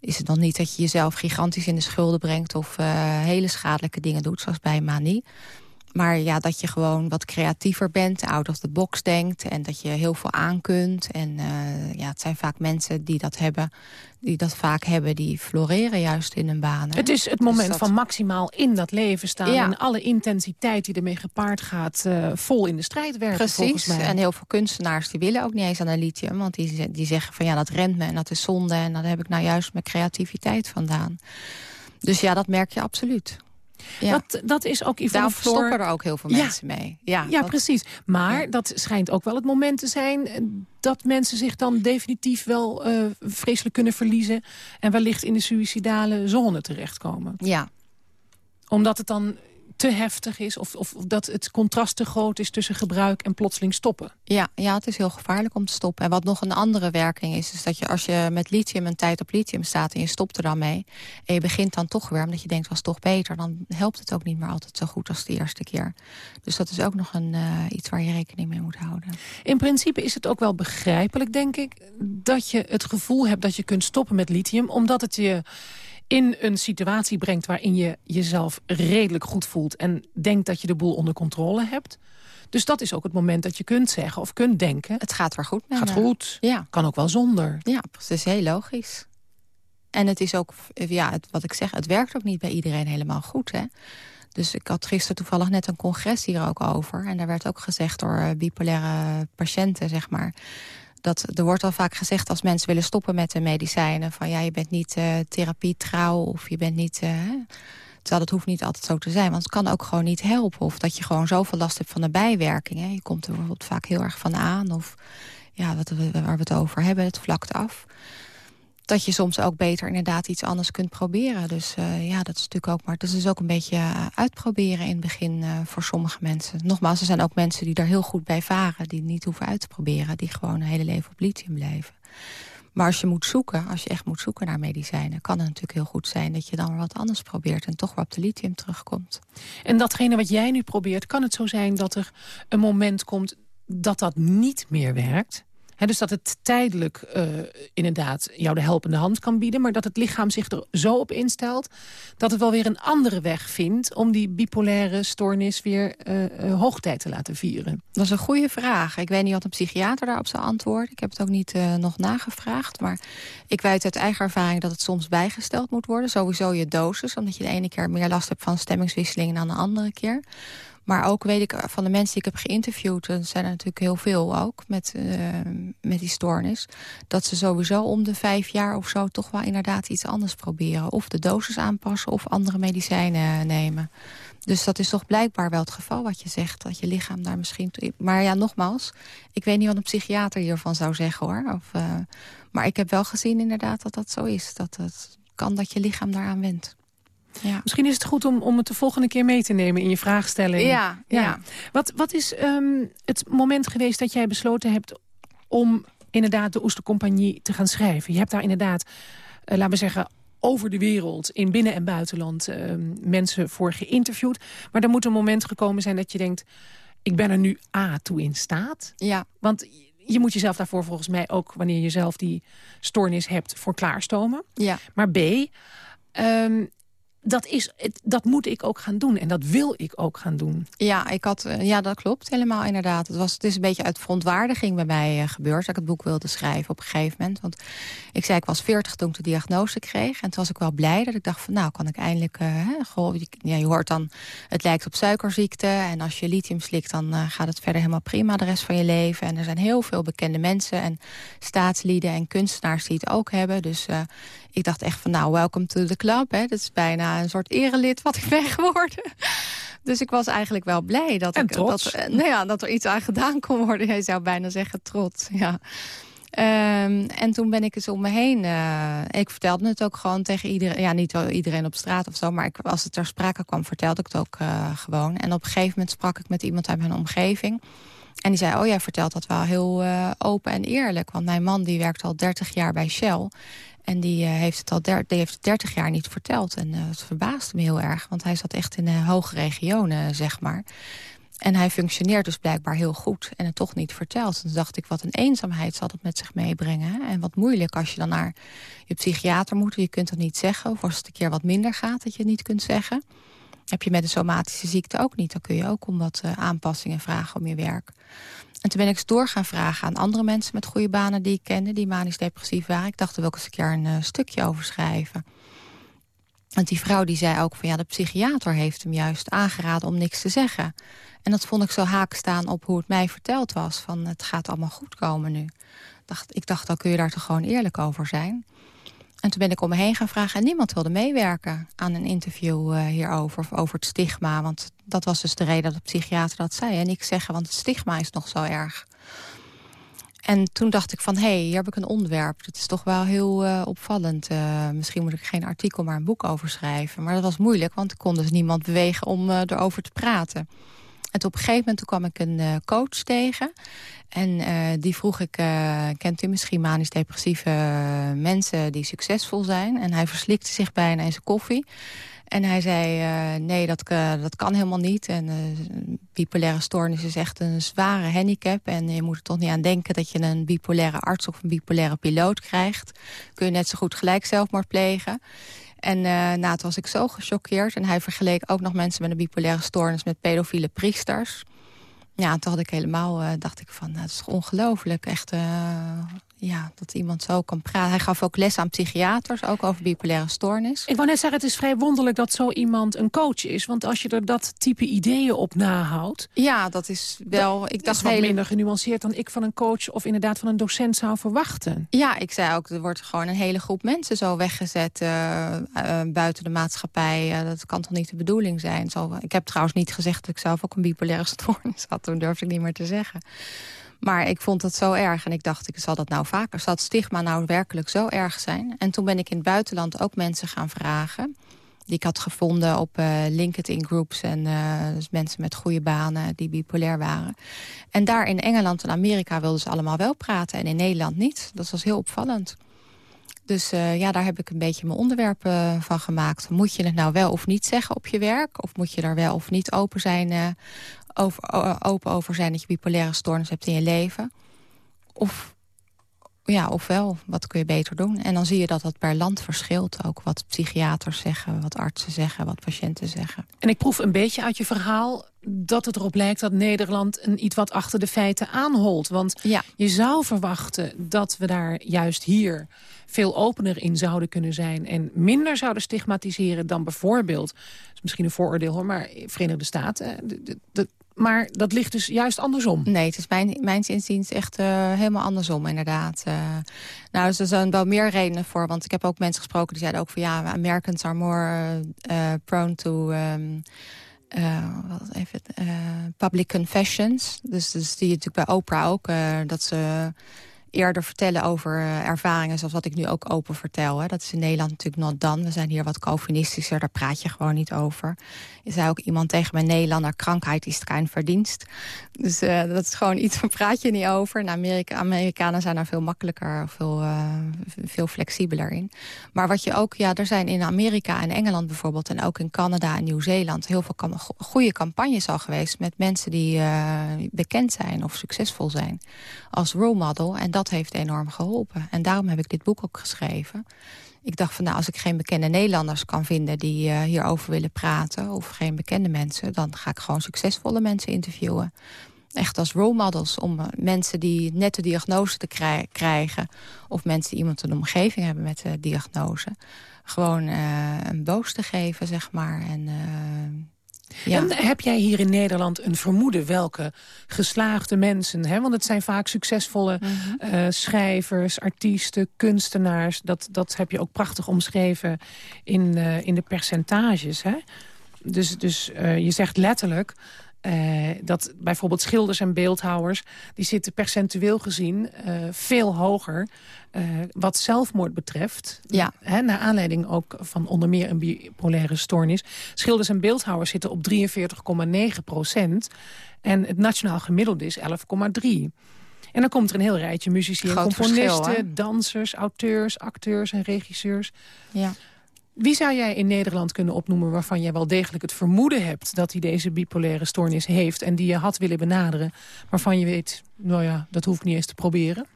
is het nog niet dat je jezelf gigantisch in de schulden brengt... of uh, hele schadelijke dingen doet, zoals bij manie. Maar ja, dat je gewoon wat creatiever bent, out of the box denkt... en dat je heel veel aan kunt. En uh, ja, het zijn vaak mensen die dat hebben, die dat vaak hebben... die floreren juist in baan. Hè? Het is het moment dus dat... van maximaal in dat leven staan... Ja. en alle intensiteit die ermee gepaard gaat... Uh, vol in de strijd werken, Precies, mij. en heel veel kunstenaars die willen ook niet eens aan een lithium... want die, die zeggen van ja, dat remt me en dat is zonde... en dan heb ik nou juist mijn creativiteit vandaan. Dus ja, dat merk je absoluut. Ja. Dat, dat is ook Yvonne Daar stoppen er ook heel veel mensen ja. mee. Ja, ja dat... precies. Maar ja. dat schijnt ook wel het moment te zijn... dat mensen zich dan definitief wel uh, vreselijk kunnen verliezen... en wellicht in de suïcidale zone terechtkomen. Ja. Omdat het dan te heftig is... Of, of dat het contrast te groot is tussen gebruik en plotseling stoppen. Ja, ja, het is heel gevaarlijk om te stoppen. En wat nog een andere werking is... is dat je als je met lithium een tijd op lithium staat... en je stopt er dan mee... en je begint dan toch weer, omdat je denkt... was toch beter, dan helpt het ook niet meer altijd zo goed als de eerste keer. Dus dat is ook nog een, uh, iets waar je rekening mee moet houden. In principe is het ook wel begrijpelijk, denk ik... dat je het gevoel hebt dat je kunt stoppen met lithium... omdat het je in een situatie brengt waarin je jezelf redelijk goed voelt... en denkt dat je de boel onder controle hebt. Dus dat is ook het moment dat je kunt zeggen of kunt denken... Het gaat weer goed met Gaat me. goed. Ja. Kan ook wel zonder. Ja, dat is heel logisch. En het is ook, ja, het, wat ik zeg, het werkt ook niet bij iedereen helemaal goed, hè. Dus ik had gisteren toevallig net een congres hier ook over. En daar werd ook gezegd door uh, bipolaire patiënten, zeg maar dat er wordt al vaak gezegd als mensen willen stoppen met de medicijnen... van ja, je bent niet uh, therapietrouw of je bent niet... Uh, terwijl dat hoeft niet altijd zo te zijn, want het kan ook gewoon niet helpen. Of dat je gewoon zoveel last hebt van de bijwerkingen. Je komt er bijvoorbeeld vaak heel erg van aan. Of ja, wat we, waar we het over hebben, het vlakt af. Dat je soms ook beter inderdaad iets anders kunt proberen. Dus uh, ja, dat is natuurlijk ook maar... Dat is ook een beetje uh, uitproberen in het begin uh, voor sommige mensen. Nogmaals, er zijn ook mensen die daar heel goed bij varen... die niet hoeven uit te proberen. Die gewoon een hele leven op lithium blijven. Maar als je moet zoeken, als je echt moet zoeken naar medicijnen... kan het natuurlijk heel goed zijn dat je dan wat anders probeert... en toch weer op de lithium terugkomt. En datgene wat jij nu probeert, kan het zo zijn dat er een moment komt... dat dat niet meer werkt... dus dat het tijdelijk uh, inderdaad jou de helpende hand kan bieden... maar dat het lichaam zich er zo op instelt... dat het wel weer een andere weg vindt... om die bipolaire stoornis weer uh, hoogtijd te laten vieren. Dat is een goede vraag. Ik weet niet wat een psychiater daarop zou antwoorden. Ik heb het ook niet nog nagevraagd. Maar ik weet uit eigen ervaring dat het soms bijgesteld moet worden. Sowieso je dosis, omdat je de ene keer meer last hebt van stemmingswisselingen dan de andere keer. Maar ook weet ik van de mensen die ik heb geïnterviewd... er zijn er natuurlijk heel veel ook met, uh, met die stoornis... dat ze sowieso om de vijf jaar of zo toch wel inderdaad iets anders proberen. Of de dosis aanpassen of andere medicijnen nemen. Dus dat is toch blijkbaar wel het geval wat je zegt. Dat je lichaam daar misschien... Maar ja, nogmaals, ik weet niet wat een psychiater hiervan zou zeggen hoor. Of, uh, maar ik heb wel gezien inderdaad dat dat zo is. Dat het kan dat je lichaam daaraan wendt. Ja. Misschien is het goed om, om het de volgende keer mee te nemen in je vraagstelling. Ja, ja. Wat, wat is um, het moment geweest dat jij besloten hebt om inderdaad de Oestercompagnie te gaan schrijven? Je hebt daar inderdaad, uh, laten we zeggen, over de wereld, in binnen- en buitenland, uh, mensen voor geïnterviewd. Maar er moet een moment gekomen zijn dat je denkt, ik ben er nu A toe in staat. Ja. Want je moet jezelf daarvoor volgens mij ook, wanneer je zelf die stoornis hebt, voor klaarstomen. Ja. Maar B, um, dat, is, dat moet ik ook gaan doen. En dat wil ik ook gaan doen. Ja, ik had, eh, ja dat klopt helemaal inderdaad. Het, was, het is een beetje uit verontwaardiging bij mij uh, gebeurd... dat ik het boek wilde schrijven op een gegeven moment. Want ik zei, ik was 40 toen ik de diagnose kreeg. En toen was ik wel blij dat ik dacht van... nou, kan ik eindelijk... Uh, goh, je, ja, je hoort dan, het lijkt op suikerziekte. En als je lithium slikt, dan gaat het verder helemaal prima de rest van je leven. En er zijn heel veel bekende mensen en staatslieden en kunstenaars die het ook hebben. Dus ik dacht echt van, nou, welcome to the club. Hè. Dat is bijna een soort erelid wat ik (laughs) ben geworden. Dus ik was eigenlijk wel blij dat, ik, dat, eh, nou ja, dat er iets aan gedaan kon worden. (laughs) Jij zou bijna zeggen trots, ja. Um, en toen ben ik eens om me heen... Uh, ik vertelde het ook gewoon tegen iedereen. Ja, niet iedereen op straat of zo. Maar ik, als het ter sprake kwam, vertelde ik het ook uh, gewoon. En op een gegeven moment sprak ik met iemand uit mijn omgeving. En die zei, oh jij vertelt dat wel heel uh, open en eerlijk. Want mijn man die werkt al 30 jaar bij Shell. En die, uh, heeft het al die heeft het 30 jaar niet verteld. En uh, het verbaasde me heel erg. Want hij zat echt in de hoge regionen, zeg maar. En hij functioneert dus blijkbaar heel goed. En het toch niet vertelt. En toen dacht ik, wat een eenzaamheid zal het met zich meebrengen. En wat moeilijk als je dan naar je psychiater moet. Je kunt dat niet zeggen. Of als het een keer wat minder gaat, dat je het niet kunt zeggen. Heb je met een somatische ziekte ook niet. Dan kun je ook om wat uh, aanpassingen vragen om je werk. En toen ben ik eens door gaan vragen aan andere mensen met goede banen die ik kende, die manisch depressief waren. Ik dacht, er ik eens een keer een uh, stukje over schrijven. Want die vrouw die zei ook van ja, de psychiater heeft hem juist aangeraden om niks te zeggen. En dat vond ik zo haak staan op hoe het mij verteld was. Van het gaat allemaal goed komen nu. Dacht, ik dacht, dan kun je daar toch gewoon eerlijk over zijn. En toen ben ik om me heen gaan vragen en niemand wilde meewerken aan een interview uh, hierover. Of over het stigma, want dat was dus de reden dat de psychiater dat zei. En ik zeggen, want het stigma is nog zo erg. En toen dacht ik van, hé, hey, hier heb ik een onderwerp. Dat is toch wel heel uh, opvallend. Uh, misschien moet ik geen artikel, maar een boek over schrijven. Maar dat was moeilijk, want ik kon dus niemand bewegen om erover te praten. Op een gegeven moment toen kwam ik een coach tegen. En die vroeg ik, kent u misschien manisch depressieve mensen die succesvol zijn? En hij verslikte zich bijna in zijn koffie. En hij zei, nee, dat, dat kan helemaal niet. En bipolaire stoornis is echt een zware handicap. En je moet er toch niet aan denken dat je een bipolaire arts of een bipolaire piloot krijgt. Kun je net zo goed gelijk zelfmoord plegen. En nou, toen was ik zo gechoqueerd. En hij vergeleek ook nog mensen met een bipolaire stoornis met pedofiele priesters. Ja, toen had ik helemaal, dacht ik van, nou, dat is ongelooflijk. Echt ja, dat iemand zo kan praten. Hij gaf ook les aan psychiaters, ook over bipolaire stoornis. Ik wou net zeggen, het is vrij wonderlijk dat zo iemand een coach is. Want als je er dat type ideeën op nahoudt... Ja, dat is wel... Dat ik dacht wat hele... minder genuanceerd dan ik van een coach... of inderdaad van een docent zou verwachten. Ja, ik zei ook, er wordt gewoon een hele groep mensen zo weggezet... Uh, uh, buiten de maatschappij. Uh, dat kan toch niet de bedoeling zijn? Zo, ik heb trouwens niet gezegd dat ik zelf ook een bipolaire (laughs) stoornis had. Toen durfde ik niet meer te zeggen. Maar ik vond het zo erg en ik dacht, ik zal dat nou vaker... zal het stigma nou werkelijk zo erg zijn? En toen ben ik in het buitenland ook mensen gaan vragen... die ik had gevonden op uh, LinkedIn groups... en uh, dus mensen met goede banen die bipolair waren. En daar in Engeland en Amerika wilden ze allemaal wel praten... en in Nederland niet. Dat was heel opvallend. Dus uh, ja, daar heb ik een beetje mijn onderwerp uh, van gemaakt. Moet je het nou wel of niet zeggen op je werk? Of moet je daar wel of niet open zijn over, open over zijn dat je bipolaire stoornis hebt in je leven? Of ja, ofwel, wat kun je beter doen? En dan zie je dat dat per land verschilt. Ook wat psychiaters zeggen, wat artsen zeggen, wat patiënten zeggen. En ik proef een beetje uit je verhaal dat het erop lijkt dat Nederland een iets wat achter de feiten aanholt. Want ja. je zou verwachten dat we daar juist hier veel opener in zouden kunnen zijn... en minder zouden stigmatiseren dan bijvoorbeeld... is misschien een vooroordeel hoor, maar Verenigde Staten... De, de, maar dat ligt dus juist andersom. Nee, het is mijn, mijn inziens echt uh, helemaal andersom inderdaad. Uh, nou, er zijn wel meer redenen voor. Want ik heb ook mensen gesproken die zeiden ook van... ja, Americans are more uh, prone to... Um, wat even, public confessions. Dus zie je natuurlijk bij Oprah ook. dat ze eerder vertellen over uh, ervaringen zoals wat ik nu ook open vertel. Hè. Dat is in Nederland natuurlijk not done. We zijn hier wat Calvinistischer, daar praat je gewoon niet over. Je zei ook iemand tegen mijn Nederlander, krankheid is geen verdienst. Dus uh, dat is gewoon iets, waar praat je niet over. En Amerika, Amerikanen zijn daar veel makkelijker, veel, uh, veel flexibeler in. Maar wat je ook, ja, er zijn in Amerika en Engeland bijvoorbeeld... en ook in Canada en Nieuw-Zeeland heel veel goede campagnes al geweest... met mensen die bekend zijn of succesvol zijn als role model. En dat heeft enorm geholpen. En daarom heb ik dit boek ook geschreven. Ik dacht van nou, als ik geen bekende Nederlanders kan vinden... die uh, hierover willen praten, of geen bekende mensen... dan ga ik gewoon succesvolle mensen interviewen. Echt als role models, om uh, mensen die net de diagnose te krijgen... of mensen die iemand de omgeving hebben met de diagnose... gewoon uh, een boos te geven, zeg maar. En ja. En heb jij hier in Nederland een vermoeden welke geslaagde mensen... Hè, want het zijn vaak succesvolle mm -hmm. uh, schrijvers, artiesten, kunstenaars... Dat, dat heb je ook prachtig omschreven in, uh, in de percentages. Hè? Dus, dus uh, je zegt letterlijk... Uh, dat bijvoorbeeld schilders en beeldhouwers... die zitten percentueel gezien uh, veel hoger uh, wat zelfmoord betreft. Ja. Hè, naar aanleiding ook van onder meer een bipolaire stoornis. Schilders en beeldhouwers zitten op 43,9 procent. En het nationaal gemiddelde is 11,3. En dan komt er een heel rijtje muzici en componisten, verschil, dansers, auteurs, acteurs en regisseurs. Ja. Wie zou jij in Nederland kunnen opnoemen waarvan jij wel degelijk het vermoeden hebt... dat hij deze bipolaire stoornis heeft en die je had willen benaderen... waarvan je weet, nou ja, dat hoef ik niet eens te proberen?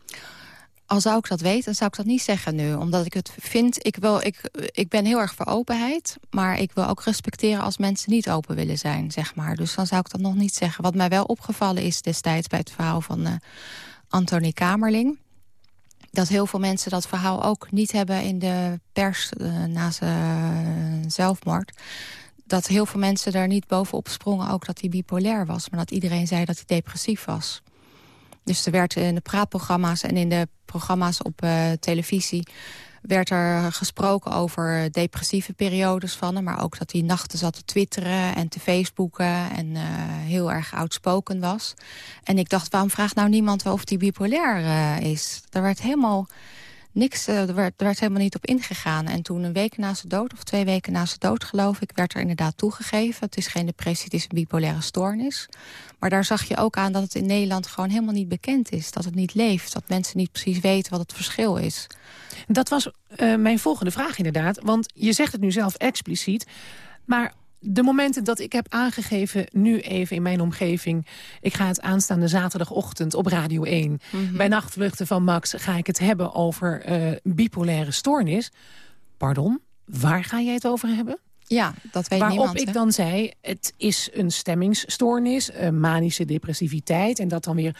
Al zou ik dat weten, dan zou ik dat niet zeggen nu. Omdat ik het vind, ik, wil, ik, ik ben heel erg voor openheid... maar ik wil ook respecteren als mensen niet open willen zijn, zeg maar. Dus dan zou ik dat nog niet zeggen. Wat mij wel opgevallen is destijds bij het verhaal van uh, Antonie Kamerling dat heel veel mensen dat verhaal ook niet hebben in de pers uh, na zijn uh, zelfmoord. Dat heel veel mensen daar niet bovenop sprongen ook dat hij bipolair was. Maar dat iedereen zei dat hij depressief was. Dus er werd in de praatprogramma's en in de programma's op uh, televisie werd er gesproken over depressieve periodes van hem... maar ook dat hij nachten zat te twitteren en te facebooken... en uh, heel erg outspoken was. En ik dacht, waarom vraagt nou niemand of hij bipolair uh, is? Er werd helemaal niks, uh, er, werd, er helemaal niet op ingegaan. En toen een week na zijn dood, of twee weken na zijn dood geloof ik... werd er inderdaad toegegeven, het is geen depressie, het is een bipolaire stoornis. Maar daar zag je ook aan dat het in Nederland gewoon helemaal niet bekend is. Dat het niet leeft, dat mensen niet precies weten wat het verschil is. Dat was uh, mijn volgende vraag inderdaad. Want je zegt het nu zelf expliciet. Maar de momenten dat ik heb aangegeven, nu even in mijn omgeving... ik ga het aanstaande zaterdagochtend op Radio 1... Mm -hmm. bij Nachtvluchten van Max ga ik het hebben over uh, bipolaire stoornis. Pardon, waar ga jij het over hebben? Ja, dat weet Waarop niemand. ik hè? dan zei, het is een stemmingsstoornis, een manische depressiviteit... en dat dan weer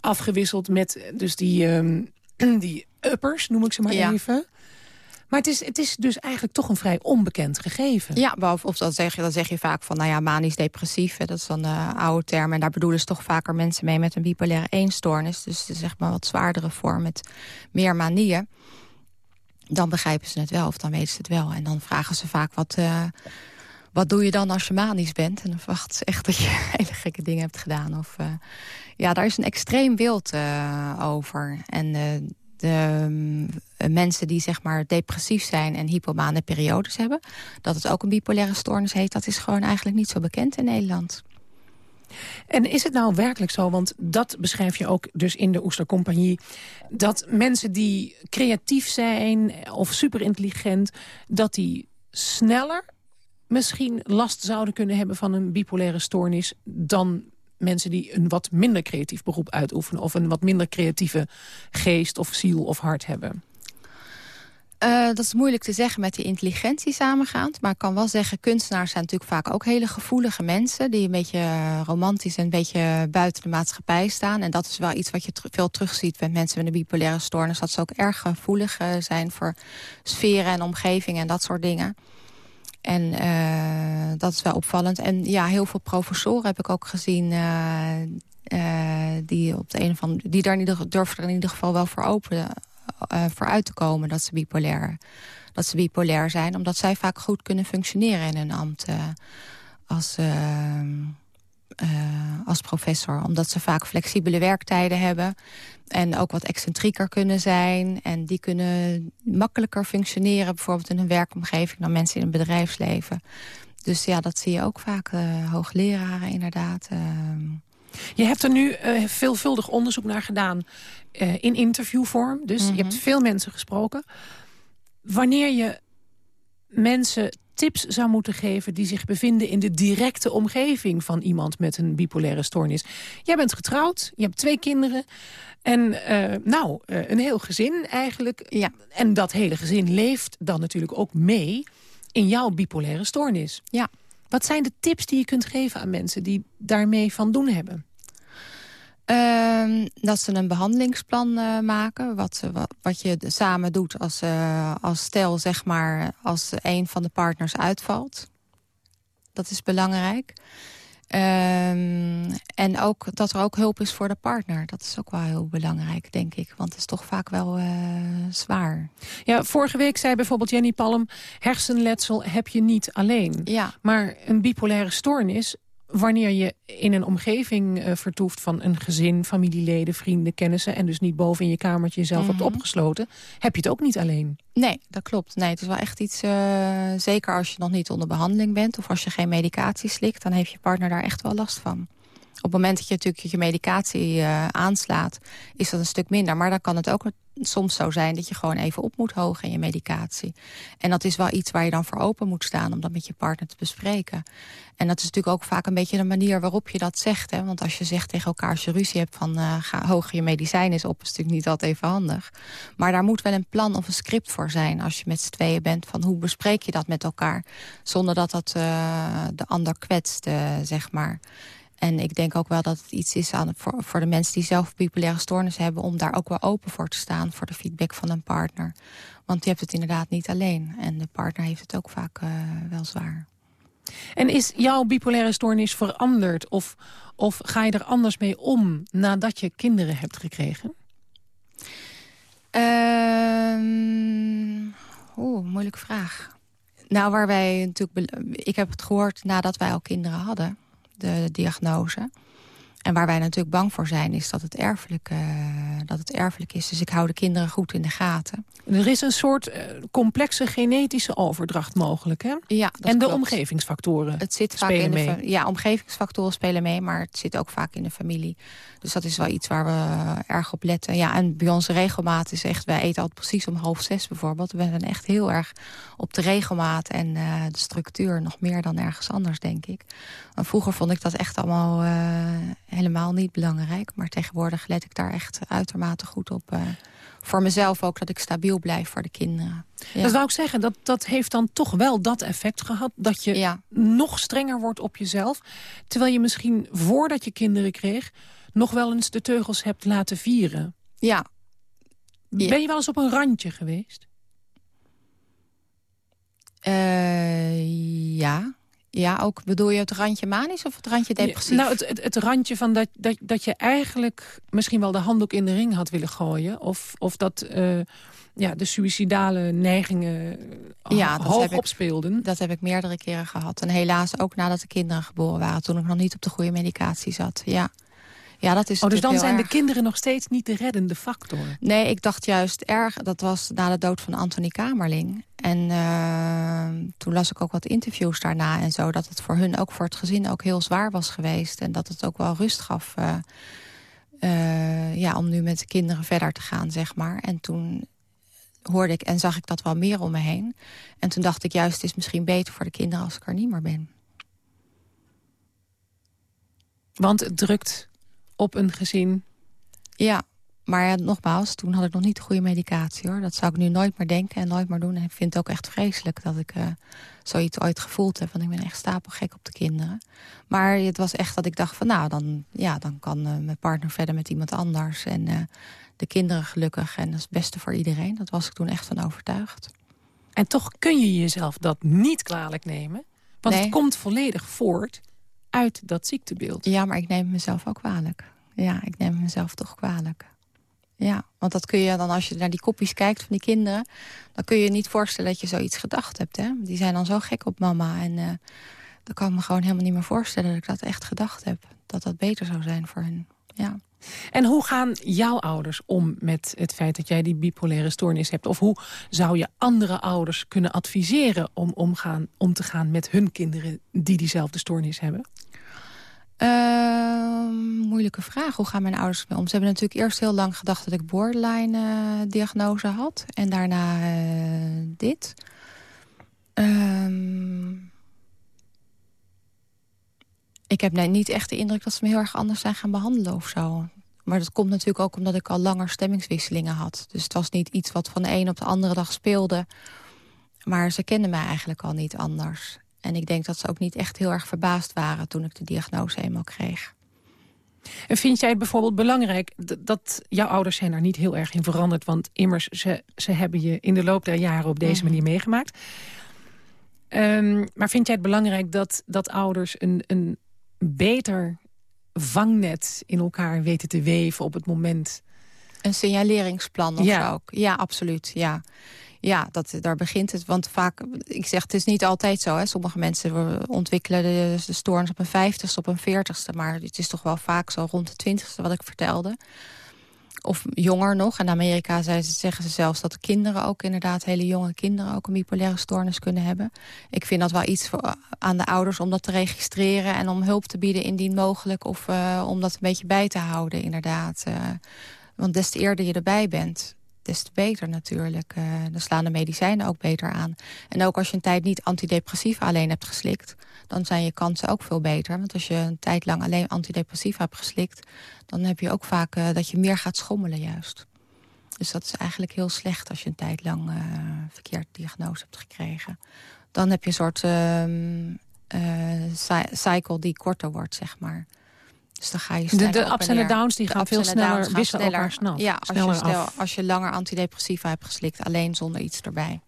afgewisseld met dus die, um, (clears throat) die uppers, noem ik ze maar ja. even... Maar het is, het is dus eigenlijk toch een vrij onbekend gegeven. Ja, of dan zeg je, dan zeg je vaak van, nou ja, manisch-depressief. Dat is dan de oude term. En daar bedoelen ze toch vaker mensen mee met een bipolaire eenstoornis. Dus zeg maar wat zwaardere vorm met meer manieën. Dan begrijpen ze het wel, of dan weten ze het wel. En dan vragen ze vaak, wat, uh, wat doe je dan als je manisch bent? En dan verwachten ze echt dat je (laughs) hele gekke dingen hebt gedaan. Of, uh, ja, daar is een extreem beeld uh, over. En de um, mensen die zeg maar depressief zijn en hypomane periodes hebben... dat het ook een bipolaire stoornis heet... dat is gewoon eigenlijk niet zo bekend in Nederland. En is het nou werkelijk zo, want dat beschrijf je ook dus in de Oestercompagnie... dat mensen die creatief zijn of superintelligent... dat die sneller misschien last zouden kunnen hebben van een bipolaire stoornis... dan mensen die een wat minder creatief beroep uitoefenen... of een wat minder creatieve geest of ziel of hart hebben? Uh, dat is moeilijk te zeggen met die intelligentie samengaand. Maar ik kan wel zeggen, kunstenaars zijn natuurlijk vaak ook hele gevoelige mensen... die een beetje romantisch en een beetje buiten de maatschappij staan. En dat is wel iets wat je veel terugziet bij mensen met een bipolaire stoornis. Dat ze ook erg gevoelig uh, zijn voor sferen en omgeving en dat soort dingen. En uh, dat is wel opvallend. En ja, heel veel professoren heb ik ook gezien... die, op de een of andere, die daar in ieder, durven er in ieder geval wel voor open voor uit te komen dat ze, bipolair, dat ze bipolair zijn. Omdat zij vaak goed kunnen functioneren in hun ambt als, uh, als professor. Omdat ze vaak flexibele werktijden hebben. En ook wat excentrieker kunnen zijn. En die kunnen makkelijker functioneren bijvoorbeeld in hun werkomgeving... dan mensen in het bedrijfsleven. Dus ja, dat zie je ook vaak. hoogleraren inderdaad... Ehm. Je hebt er nu uh, veelvuldig onderzoek naar gedaan uh, in interviewvorm. Dus je hebt veel mensen gesproken. Wanneer je mensen tips zou moeten geven... die zich bevinden in de directe omgeving van iemand met een bipolaire stoornis. Jij bent getrouwd, je hebt twee kinderen... En uh, nou, een heel gezin eigenlijk. Ja. En dat hele gezin leeft dan natuurlijk ook mee in jouw bipolaire stoornis. Ja. Wat zijn de tips die je kunt geven aan mensen die daarmee van doen hebben? Uh, dat ze een behandelingsplan uh, maken. Wat, wat, wat, je samen doet als, uh, als stel, zeg maar, als een van de partners uitvalt. Dat is belangrijk. Um, en ook dat er ook hulp is voor de partner. Dat is ook wel heel belangrijk, denk ik. Want het is toch vaak wel uh, zwaar. Ja, vorige week zei bijvoorbeeld Jenny Palm... hersenletsel heb je niet alleen. Ja. Maar een bipolaire stoornis wanneer je in een omgeving uh, vertoeft van een gezin, familieleden, vrienden, kennissen... en dus niet boven in je kamertje jezelf mm -hmm. hebt opgesloten... heb je het ook niet alleen. Nee, dat klopt. Nee, het is wel echt iets, uh, zeker als je nog niet onder behandeling bent... of als je geen medicatie slikt, dan heeft je partner daar echt wel last van. Op het moment dat je natuurlijk je medicatie uh, aanslaat, is dat een stuk minder. Maar dan kan het ook soms zo zijn dat je gewoon even op moet hogen in je medicatie. En dat is wel iets waar je dan voor open moet staan om dat met je partner te bespreken. En dat is natuurlijk ook vaak een beetje de manier waarop je dat zegt. Hè? Want als je zegt tegen elkaar als je ruzie hebt van uh, ga hoger je medicijn is op, is natuurlijk niet altijd even handig. Maar daar moet wel een plan of een script voor zijn als je met z'n tweeën bent. Van hoe bespreek je dat met elkaar zonder dat dat uh, de ander kwetst, uh, zeg maar. En ik denk ook wel dat het iets is aan, voor, voor de mensen die zelf bipolaire stoornis hebben... om daar ook wel open voor te staan voor de feedback van een partner. Want je hebt het inderdaad niet alleen. En de partner heeft het ook vaak uh, wel zwaar. En is jouw bipolaire stoornis veranderd? Of, of ga je er anders mee om nadat je kinderen hebt gekregen? Um, Oeh, moeilijke vraag. Nou, waar wij natuurlijk... Ik heb het gehoord nadat wij al kinderen hadden de diagnose. En waar wij natuurlijk bang voor zijn, is dat het, erfelijk, uh, dat het erfelijk is. Dus ik hou de kinderen goed in de gaten. Er is een soort uh, complexe genetische overdracht mogelijk, hè? Ja, En de omgevingsfactoren het zit vaak in de mee. Ja, omgevingsfactoren spelen mee, maar het zit ook vaak in de familie. Dus dat is wel iets waar we erg op letten. Ja, en bij ons regelmaat is echt... wij eten altijd precies om half zes bijvoorbeeld. We zijn echt heel erg op de regelmaat en uh, de structuur... nog meer dan ergens anders, denk ik. Vroeger vond ik dat echt allemaal uh, helemaal niet belangrijk. Maar tegenwoordig let ik daar echt uitermate goed op... Uh, voor mezelf ook dat ik stabiel blijf voor de kinderen. Ja. Dat wou ik zeggen, dat, dat heeft dan toch wel dat effect gehad... dat je ja. nog strenger wordt op jezelf. Terwijl je misschien voordat je kinderen kreeg... nog wel eens de teugels hebt laten vieren. Ja. ja. Ben je wel eens op een randje geweest? Uh, ja. Ja, ook bedoel je het randje manisch of het randje depressief? Ja, nou, het, het, het, randje van dat, dat, dat je eigenlijk misschien wel de handdoek in de ring had willen gooien. Of, of dat uh, ja, de suïcidale neigingen ja, dat hoog ik, opspeelden. Dat heb ik meerdere keren gehad. En helaas ook nadat de kinderen geboren waren. Toen ik nog niet op de goede medicatie zat. Ja. Ja, dat is oh, dus dan zijn erg. de kinderen nog steeds niet de reddende factor? Nee, ik dacht juist erg. Dat was na de dood van Anthony Kamerling. En uh, toen las ik ook wat interviews daarna en zo... dat het voor hun, ook voor het gezin, ook heel zwaar was geweest. En dat het ook wel rust gaf uh, uh, ja, om nu met de kinderen verder te gaan, zeg maar. En toen hoorde ik en zag ik dat wel meer om me heen. En toen dacht ik juist, het is misschien beter voor de kinderen als ik er niet meer ben. Want het drukt op een gezin. Ja, maar ja, nogmaals, toen had ik nog niet de goede medicatie. hoor. Dat zou ik nu nooit meer denken en nooit meer doen. En ik vind het ook echt vreselijk dat ik uh, zoiets ooit gevoeld heb. Want ik ben echt stapelgek op de kinderen. Maar het was echt dat ik dacht van nou, dan, ja, dan kan uh, mijn partner verder met iemand anders. En uh, de kinderen gelukkig. En dat is het beste voor iedereen. Dat was ik toen echt van overtuigd. En toch kun je jezelf dat niet kwalijk nemen. Want Nee. het komt volledig voort uit dat ziektebeeld. Ja, maar ik neem mezelf ook kwalijk. Ja, ik neem mezelf toch kwalijk. Ja, want dat kun je dan als je naar die kopjes kijkt van die kinderen... dan kun je je niet voorstellen dat je zoiets gedacht hebt. Hè? Die zijn dan zo gek op mama. En eh dan kan ik me gewoon helemaal niet meer voorstellen dat ik dat echt gedacht heb. Dat dat beter zou zijn voor hen. Ja. En hoe gaan jouw ouders om met het feit dat jij die bipolaire stoornis hebt? Of hoe zou je andere ouders kunnen adviseren om omgaan, om te gaan met hun kinderen die diezelfde stoornis hebben? Ehm, moeilijke vraag. Hoe gaan mijn ouders mee om? Ze hebben natuurlijk eerst heel lang gedacht dat ik borderline-diagnose had. En daarna eh, dit. Ehm, ik heb nee, niet echt de indruk dat ze me heel erg anders zijn gaan behandelen of zo. Maar dat komt natuurlijk ook omdat ik al langer stemmingswisselingen had. Dus het was niet iets wat van de een op de andere dag speelde. Maar ze kenden mij eigenlijk al niet anders. En ik denk dat ze ook niet echt heel erg verbaasd waren... toen ik de diagnose eenmaal kreeg. En vind jij het bijvoorbeeld belangrijk dat jouw ouders zijn daar niet heel erg in veranderd? Want immers, ze, ze hebben je in de loop der jaren op deze Mhm. manier meegemaakt. Ehm, maar vind jij het belangrijk dat, dat ouders een, een beter vangnet in elkaar weten te weven op het moment? Een signaleringsplan of Ja. zo ook. Ja, absoluut. Ja, ja dat, daar begint het. Want vaak, ik zeg, het is niet altijd zo. Hè. Sommige mensen ontwikkelen de, de stoornis op een vijftigste, op een veertigste. Maar het is toch wel vaak zo rond de twintigste wat ik vertelde. Of jonger nog. In Amerika zeggen ze zelfs dat de kinderen ook inderdaad... hele jonge kinderen ook een bipolaire stoornis kunnen hebben. Ik vind dat wel iets voor, aan de ouders om dat te registreren... en om hulp te bieden indien mogelijk. Of eh, om dat een beetje bij te houden, inderdaad. Eh, want des te eerder je erbij bent, des te beter natuurlijk. Eh, dan slaan de medicijnen ook beter aan. En ook als je een tijd niet antidepressiva alleen hebt geslikt... dan zijn je kansen ook veel beter. Want als je een tijd lang alleen antidepressiva hebt geslikt... dan heb je ook vaak eh, dat je meer gaat schommelen juist. Dus dat is eigenlijk heel slecht als je een tijd lang eh verkeerd diagnose hebt gekregen. Dan heb je een soort cy- cycle die korter wordt, zeg maar. Dus dan ga je De, sneller de ups en de downs die De gaan veel sneller, gaan wisselen sneller. elkaar snel. Ja, als sneller je, stel, als je langer antidepressiva hebt geslikt, alleen zonder iets erbij.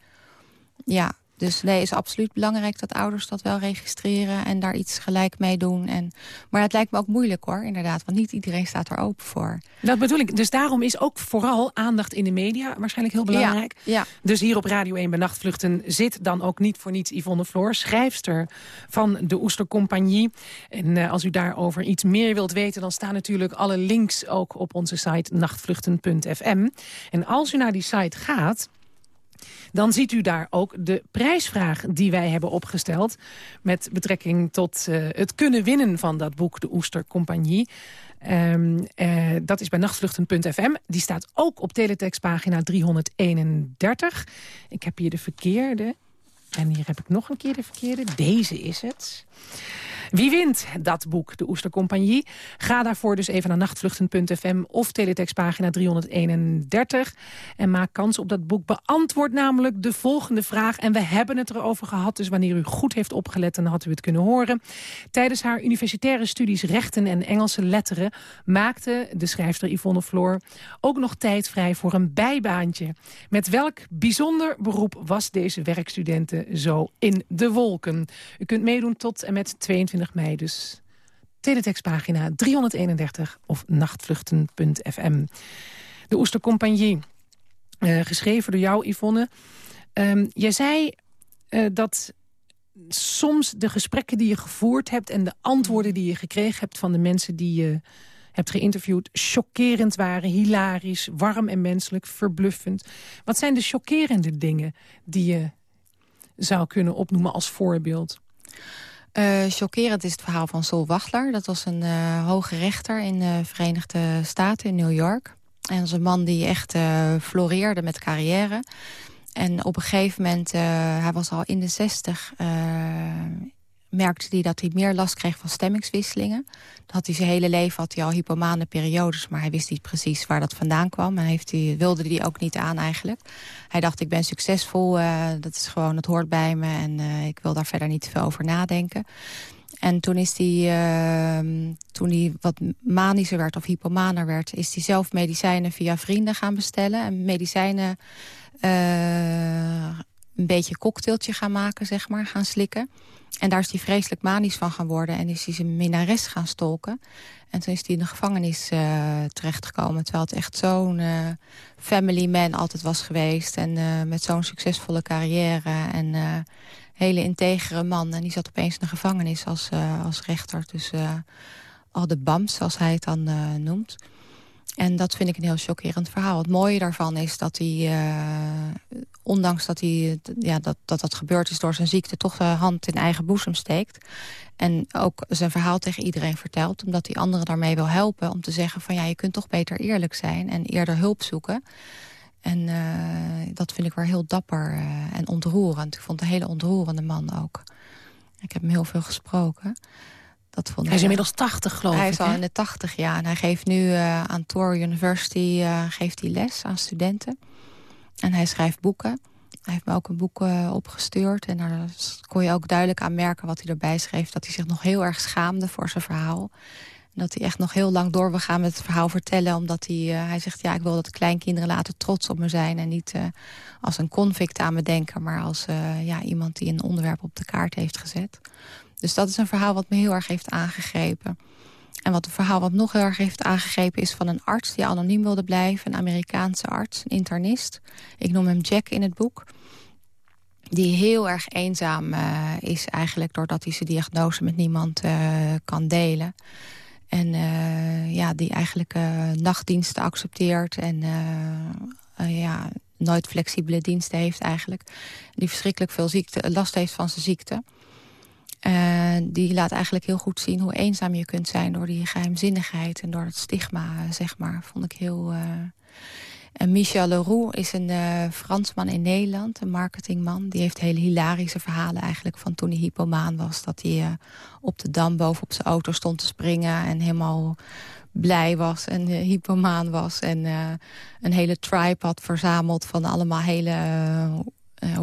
Ja, dus nee, is absoluut belangrijk dat ouders dat wel registreren... en daar iets gelijk mee doen. En, maar het lijkt me ook moeilijk hoor, inderdaad. Want niet iedereen staat er open voor. Dat bedoel ik. Dus daarom is ook vooral aandacht in de media waarschijnlijk heel belangrijk. Ja, Dus hier op Radio 1 bij Nachtvluchten zit dan ook niet voor niets Yvonne Floor, schrijfster van de Oestercompagnie. En eh, als u daarover iets meer wilt weten, dan staan natuurlijk alle links ook op onze site nachtvluchten.fm. En als u naar die site gaat, dan ziet u daar ook de prijsvraag die wij hebben opgesteld... met betrekking tot eh, het kunnen winnen van dat boek, De Oestercompagnie. Eh, dat is bij nachtvluchten.fm. Die staat ook op teletextpagina 331. Ik heb hier de verkeerde. En hier heb ik nog een keer de verkeerde. Deze is het. Wie wint dat boek, de Oestercompagnie? Ga daarvoor dus even naar nachtvluchten.fm of teletextpagina 331. En maak kans op dat boek. Beantwoord namelijk de volgende vraag. En we hebben het erover gehad, dus wanneer u goed heeft opgelet... dan had u het kunnen horen. Tijdens haar universitaire studies rechten en Engelse letteren... maakte de schrijfster Yvonne Floor ook nog tijd vrij voor een bijbaantje. Met welk bijzonder beroep was deze werkstudente zo in de wolken? U kunt meedoen tot en met 22 mei, dus teletextpagina 331 of nachtvluchten.fm. De Oestercompagnie, eh, geschreven door jou, Yvonne. Ehm, jij zei eh, dat soms de gesprekken die je gevoerd hebt... en de antwoorden die je gekregen hebt van de mensen die je hebt geïnterviewd... chockerend waren, hilarisch, warm en menselijk, verbluffend. Wat zijn de chockerende dingen die je zou kunnen opnoemen als voorbeeld? Eh, chockerend is het verhaal van Sol Wachtler. Dat was een eh, hoge rechter in de Verenigde Staten in New York. En dat was een man die echt eh, floreerde met carrière. En op een gegeven moment, hij was al in de zestig... eh, merkte hij dat hij meer last kreeg van stemmingswisselingen. Dat had hij zijn hele leven had hij al hypomane periodes... maar hij wist niet precies waar dat vandaan kwam. En heeft hij, wilde hij ook niet aan eigenlijk. Hij dacht, ik ben succesvol, uh, dat is gewoon, het hoort bij me... en uh, ik wil daar verder niet te veel over nadenken. En toen is hij, uh, toen hij wat manischer werd of hypomaner werd... is hij zelf medicijnen via vrienden gaan bestellen. En medicijnen uh, een beetje cocktailtje gaan maken, zeg maar, gaan slikken. En daar is hij vreselijk manisch van gaan worden. En is hij zijn minnares gaan stolken. En toen is hij in de gevangenis uh, terechtgekomen. Terwijl het echt zo'n uh, family man altijd was geweest. En uh, met zo'n succesvolle carrière. En hele integere man. En die zat opeens in de gevangenis als, als rechter. Dus al de BAMS, zoals hij het dan noemt. En dat vind ik een heel chockerend verhaal. Het mooie daarvan is dat hij, uh, ondanks dat, hij, ja, dat, dat gebeurd is door zijn ziekte... toch de hand in eigen boezem steekt. En ook zijn verhaal tegen iedereen vertelt. Omdat hij anderen daarmee wil helpen. Om te zeggen van ja, je kunt toch beter eerlijk zijn. En eerder hulp zoeken. En uh, dat vind ik wel heel dapper uh, en ontroerend. Ik vond een hele ontroerende man ook. Ik heb hem heel veel gesproken. Dat vond hij is inmiddels 80, geloof hij ik. Hij is al in de 80 jaar. En hij geeft nu uh, aan Tor University uh, geeft hij les aan studenten. En hij schrijft boeken. Hij heeft me ook een boek uh, opgestuurd. En daar kon je ook duidelijk aan merken wat hij erbij schreef. Dat hij zich nog heel erg schaamde voor zijn verhaal. En dat hij echt nog heel lang door wil gaan met het verhaal vertellen. Omdat hij, hij zegt, ja, ik wil dat de kleinkinderen later trots op me zijn. En niet als een convict aan me denken. Maar als ja, iemand die een onderwerp op de kaart heeft gezet. Dus dat is een verhaal wat me heel erg heeft aangegrepen. En wat een verhaal wat nog heel erg heeft aangegrepen... is van een arts die anoniem wilde blijven. Een Amerikaanse arts, een internist. Ik noem hem Jack in het boek. Die heel erg eenzaam uh, is eigenlijk... doordat hij zijn diagnose met niemand uh, kan delen. En uh, ja, die eigenlijk nachtdiensten accepteert. En ja, nooit flexibele diensten heeft eigenlijk. Die verschrikkelijk veel ziekte, last heeft van zijn ziekte. Uh, die laat eigenlijk heel goed zien hoe eenzaam je kunt zijn... door die geheimzinnigheid en door het stigma, zeg maar. Vond ik heel... Uh... En Michel Leroux is een Fransman in Nederland, een marketingman. Die heeft hele hilarische verhalen eigenlijk van toen hij hypomaan was. Dat hij op de Dam boven op zijn auto stond te springen... en helemaal blij was en hypomaan was. En een hele tribe had verzameld van allemaal hele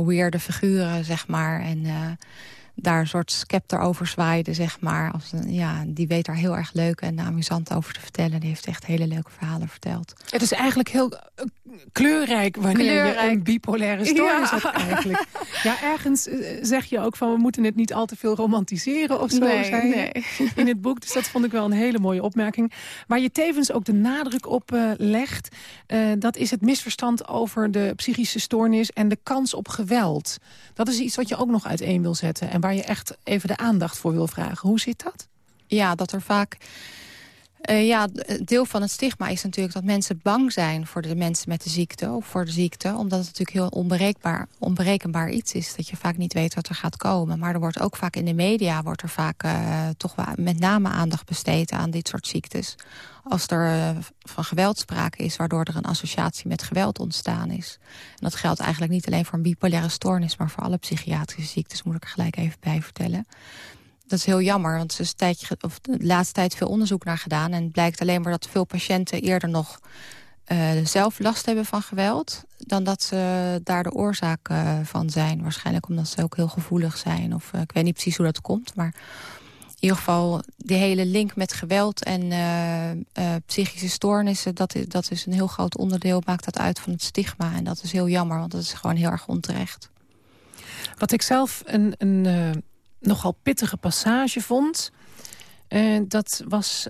weirde figuren, zeg maar. En daar een soort scepter over zwaaide, zeg maar. Als een, ja, die weet daar heel erg leuk en amusant over te vertellen. Die heeft echt hele leuke verhalen verteld. Het is eigenlijk heel uh, kleurrijk wanneer kleurrijk. je een bipolaire stoornis ja. hebt eigenlijk. Ja, ergens uh, zeg je ook van we moeten het niet al te veel romantiseren of zo. Nee, zei nee. In het boek, dus dat vond ik wel een hele mooie opmerking. Waar je tevens ook de nadruk op uh, legt, dat is het misverstand over de psychische stoornis en de kans op geweld. Dat is iets wat je ook nog uiteen wil zetten en waar je echt even de aandacht voor wil vragen. Hoe zit dat? Ja, dat er vaak... Uh, ja, deel van het stigma is natuurlijk dat mensen bang zijn voor de mensen met de ziekte of voor de ziekte. Omdat het natuurlijk heel onbereikbaar, onberekenbaar iets is. Dat je vaak niet weet wat er gaat komen. Maar er wordt ook vaak in de media wordt er vaak uh, toch met name aandacht besteed aan dit soort ziektes. Als er van geweld sprake is, waardoor er een associatie met geweld ontstaan is. En dat geldt eigenlijk niet alleen voor een bipolaire stoornis, maar voor alle psychiatrische ziektes, moet ik er gelijk even bij vertellen dat is heel jammer, want er is een tijdje, of de laatste tijd veel onderzoek naar gedaan. En het blijkt alleen maar dat veel patiënten eerder nog uh, zelf last hebben van geweld... dan dat ze daar de oorzaak uh, van zijn. Waarschijnlijk omdat ze ook heel gevoelig zijn. Of uh, ik weet niet precies hoe dat komt, maar... In ieder geval, die hele link met geweld en psychische stoornissen... Dat is, dat is een heel groot onderdeel, maakt dat uit van het stigma. En dat is heel jammer, want dat is gewoon heel erg onterecht. Wat ik zelf een, een nogal pittige passage vond. Uh, dat was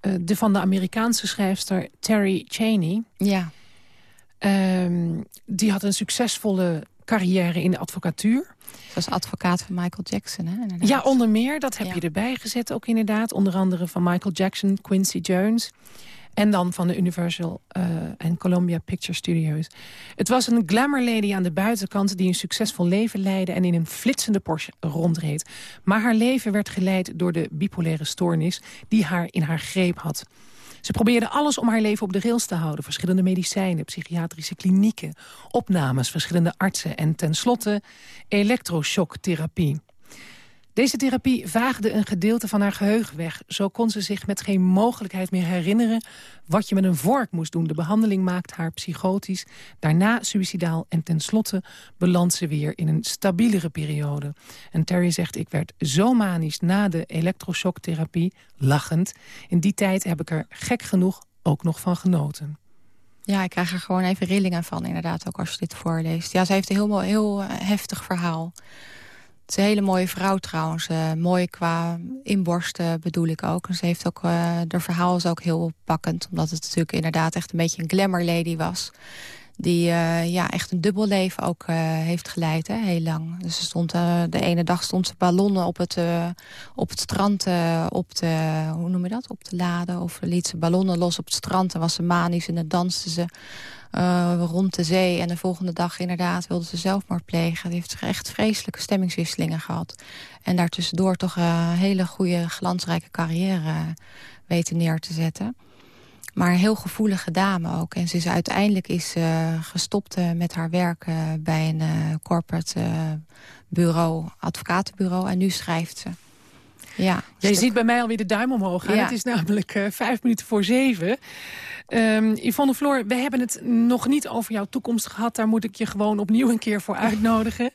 uh, de van de Amerikaanse schrijfster Terry Cheney. Ja. Um, die had een succesvolle carrière in de advocatuur. Ze was advocaat van Michael Jackson, hè? Inderdaad. Ja, onder meer. Dat heb ja. je erbij gezet ook inderdaad. Onder andere van Michael Jackson, Quincy Jones... En dan van de Universal uh, en Columbia Picture Studios. Het was een glamour lady aan de buitenkant... die een succesvol leven leidde en in een flitsende Porsche rondreed. Maar haar leven werd geleid door de bipolaire stoornis... die haar in haar greep had. Ze probeerde alles om haar leven op de rails te houden. Verschillende medicijnen, psychiatrische klinieken, opnames, verschillende artsen... en tenslotte elektroshocktherapie. Deze therapie vaagde een gedeelte van haar geheugen weg. Zo kon ze zich met geen mogelijkheid meer herinneren wat je met een vork moest doen. De behandeling maakt haar psychotisch, daarna suicidaal... en tenslotte belandt ze weer in een stabielere periode. En Terry zegt, ik werd zo manisch na de elektroshocktherapie, lachend. In die tijd heb ik er gek genoeg ook nog van genoten. Ja, ik krijg er gewoon even rillingen van, inderdaad, ook als je dit voorleest. Ja, ze heeft een heel, heel eh, heftig verhaal. Het is een hele mooie vrouw trouwens. Uh, mooi qua inborsten bedoel ik ook. En ze heeft ook, uh, haar verhaal is ook heel pakkend. Omdat het natuurlijk inderdaad echt een beetje een glamour lady was. Die uh, ja, echt een dubbel leven ook heeft geleid, hè, heel lang. Dus ze stond, de ene dag stond ze ballonnen op het, op het strand, op de, hoe noem je dat? Op de lade. Of liet ze ballonnen los op het strand en was ze manisch en dan danste ze uh, rond de zee. En de volgende dag inderdaad wilde ze zelfmoord plegen. Die heeft echt vreselijke stemmingswisselingen gehad. En daartussendoor toch een hele goede, glansrijke carrière weten neer te zetten. Maar een heel gevoelige dame ook. En ze is uiteindelijk is, uh, gestopt met haar werk bij een corporate bureau, advocatenbureau. En nu schrijft ze. Ja, Jij ziet bij mij alweer de duim omhoog gaan. Ja. Het is namelijk vijf minuten voor zeven. Um, Yvonne Floor, we hebben het nog niet over jouw toekomst gehad. Daar moet ik je gewoon opnieuw een keer voor uitnodigen.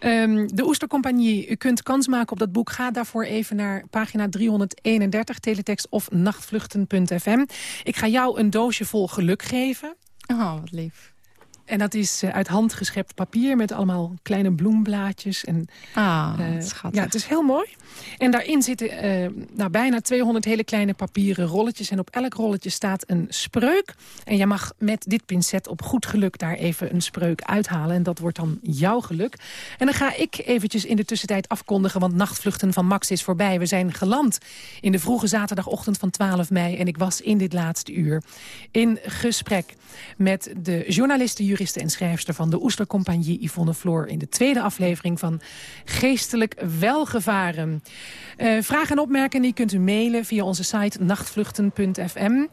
Um, de Oestercompagnie, u kunt kans maken op dat boek. Ga daarvoor even naar pagina 331, teletext of nachtvluchten.fm. Ik ga jou een doosje vol geluk geven. Oh, wat lief. En dat is uh, uit hand geschept papier met allemaal kleine bloemblaadjes. En, ah, uh, Ja, het is heel mooi. En daarin zitten uh, nou, bijna 200 hele kleine papieren rolletjes. En op elk rolletje staat een spreuk. En jij mag met dit pincet op goed geluk daar even een spreuk uithalen. En dat wordt dan jouw geluk. En dan ga ik eventjes in de tussentijd afkondigen... want nachtvluchten van Max is voorbij. We zijn geland in de vroege zaterdagochtend van 12 mei. En ik was in dit laatste uur in gesprek met de journalisten juriste en schrijfster van de Oestercompagnie Yvonne Floor... in de tweede aflevering van Geestelijk Welgevaren. Uh, vragen en opmerkingen kunt u mailen via onze site nachtvluchten.fm.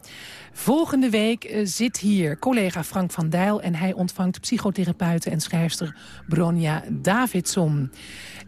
Volgende week uh, zit hier collega Frank van Dijl... en hij ontvangt psychotherapeute en schrijfster Bronja Davidson.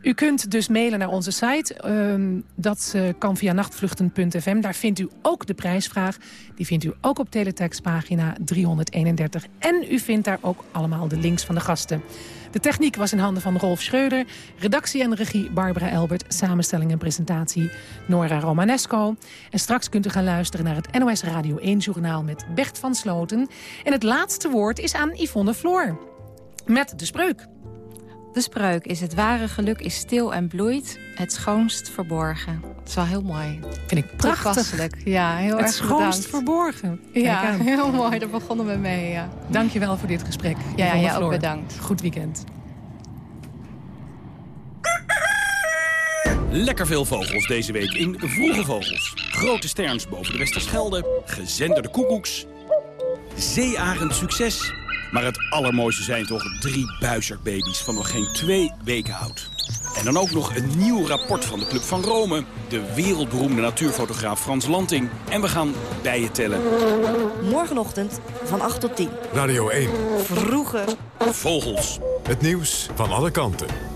U kunt dus mailen naar onze site. Uh, dat uh, kan via nachtvluchten.fm. Daar vindt u ook de prijsvraag. Die vindt u ook op teletextpagina 331. En u vindt daar ook allemaal de links van de gasten. De techniek was in handen van Rolf Schreuder. Redactie en regie Barbara Elbert. Samenstelling en presentatie Nora Romanesco. En straks kunt u gaan luisteren naar het NOS Radio 1-journaal met Bert van Sloten. En het laatste woord is aan Yvonne Floor. Met de spreuk. De spreuk is het ware geluk is stil en bloeit, het schoonst verborgen. Dat is wel heel mooi. Vind ik prachtig. Ja, heel het erg schoonst bedankt. verborgen. Ja, (laughs) heel mooi. Daar begonnen we mee. Ja. Dank je wel voor dit gesprek. Ja, ja ook bedankt. Goed weekend. Lekker veel vogels deze week in Vroege Vogels. Grote sterns boven de Westerschelde, gezenderde koekoeks, zeearend succes... Maar het allermooiste zijn toch drie buizerbaby's van nog geen twee weken oud. En dan ook nog een nieuw rapport van de Club van Rome. De wereldberoemde natuurfotograaf Frans Lanting. En we gaan bijen tellen. Morgenochtend van 8 tot 10. Radio 1. Vroege Vogels. Het nieuws van alle kanten.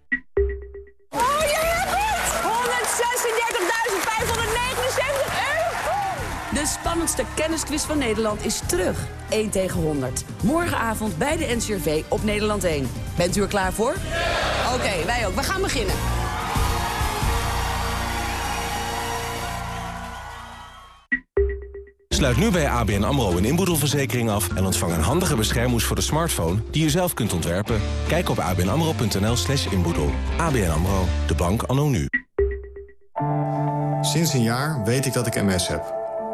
De kennisquiz van Nederland is terug. 1 tegen 100. Morgenavond bij de NCRV op Nederland 1. Bent u er klaar voor? Oké, okay, wij ook. We gaan beginnen. Sluit nu bij ABN AMRO een inboedelverzekering af... en ontvang een handige beschermhoes voor de smartphone die u zelf kunt ontwerpen. Kijk op abnamro.nl slash inboedel. ABN AMRO, de bank anno nu. Sinds een jaar weet ik dat ik MS heb.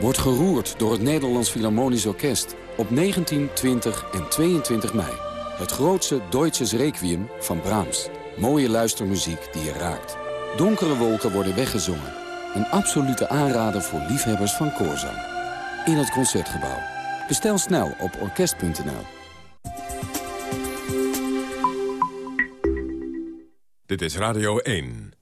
Wordt geroerd door het Nederlands Philharmonisch Orkest op 19, 20 en 22 mei. Het grootste Deutsches Requiem van Brahms. Mooie luistermuziek die je raakt. Donkere wolken worden weggezongen. Een absolute aanrader voor liefhebbers van koorzang. In het Concertgebouw. Bestel snel op orkest.nl. Dit is Radio 1.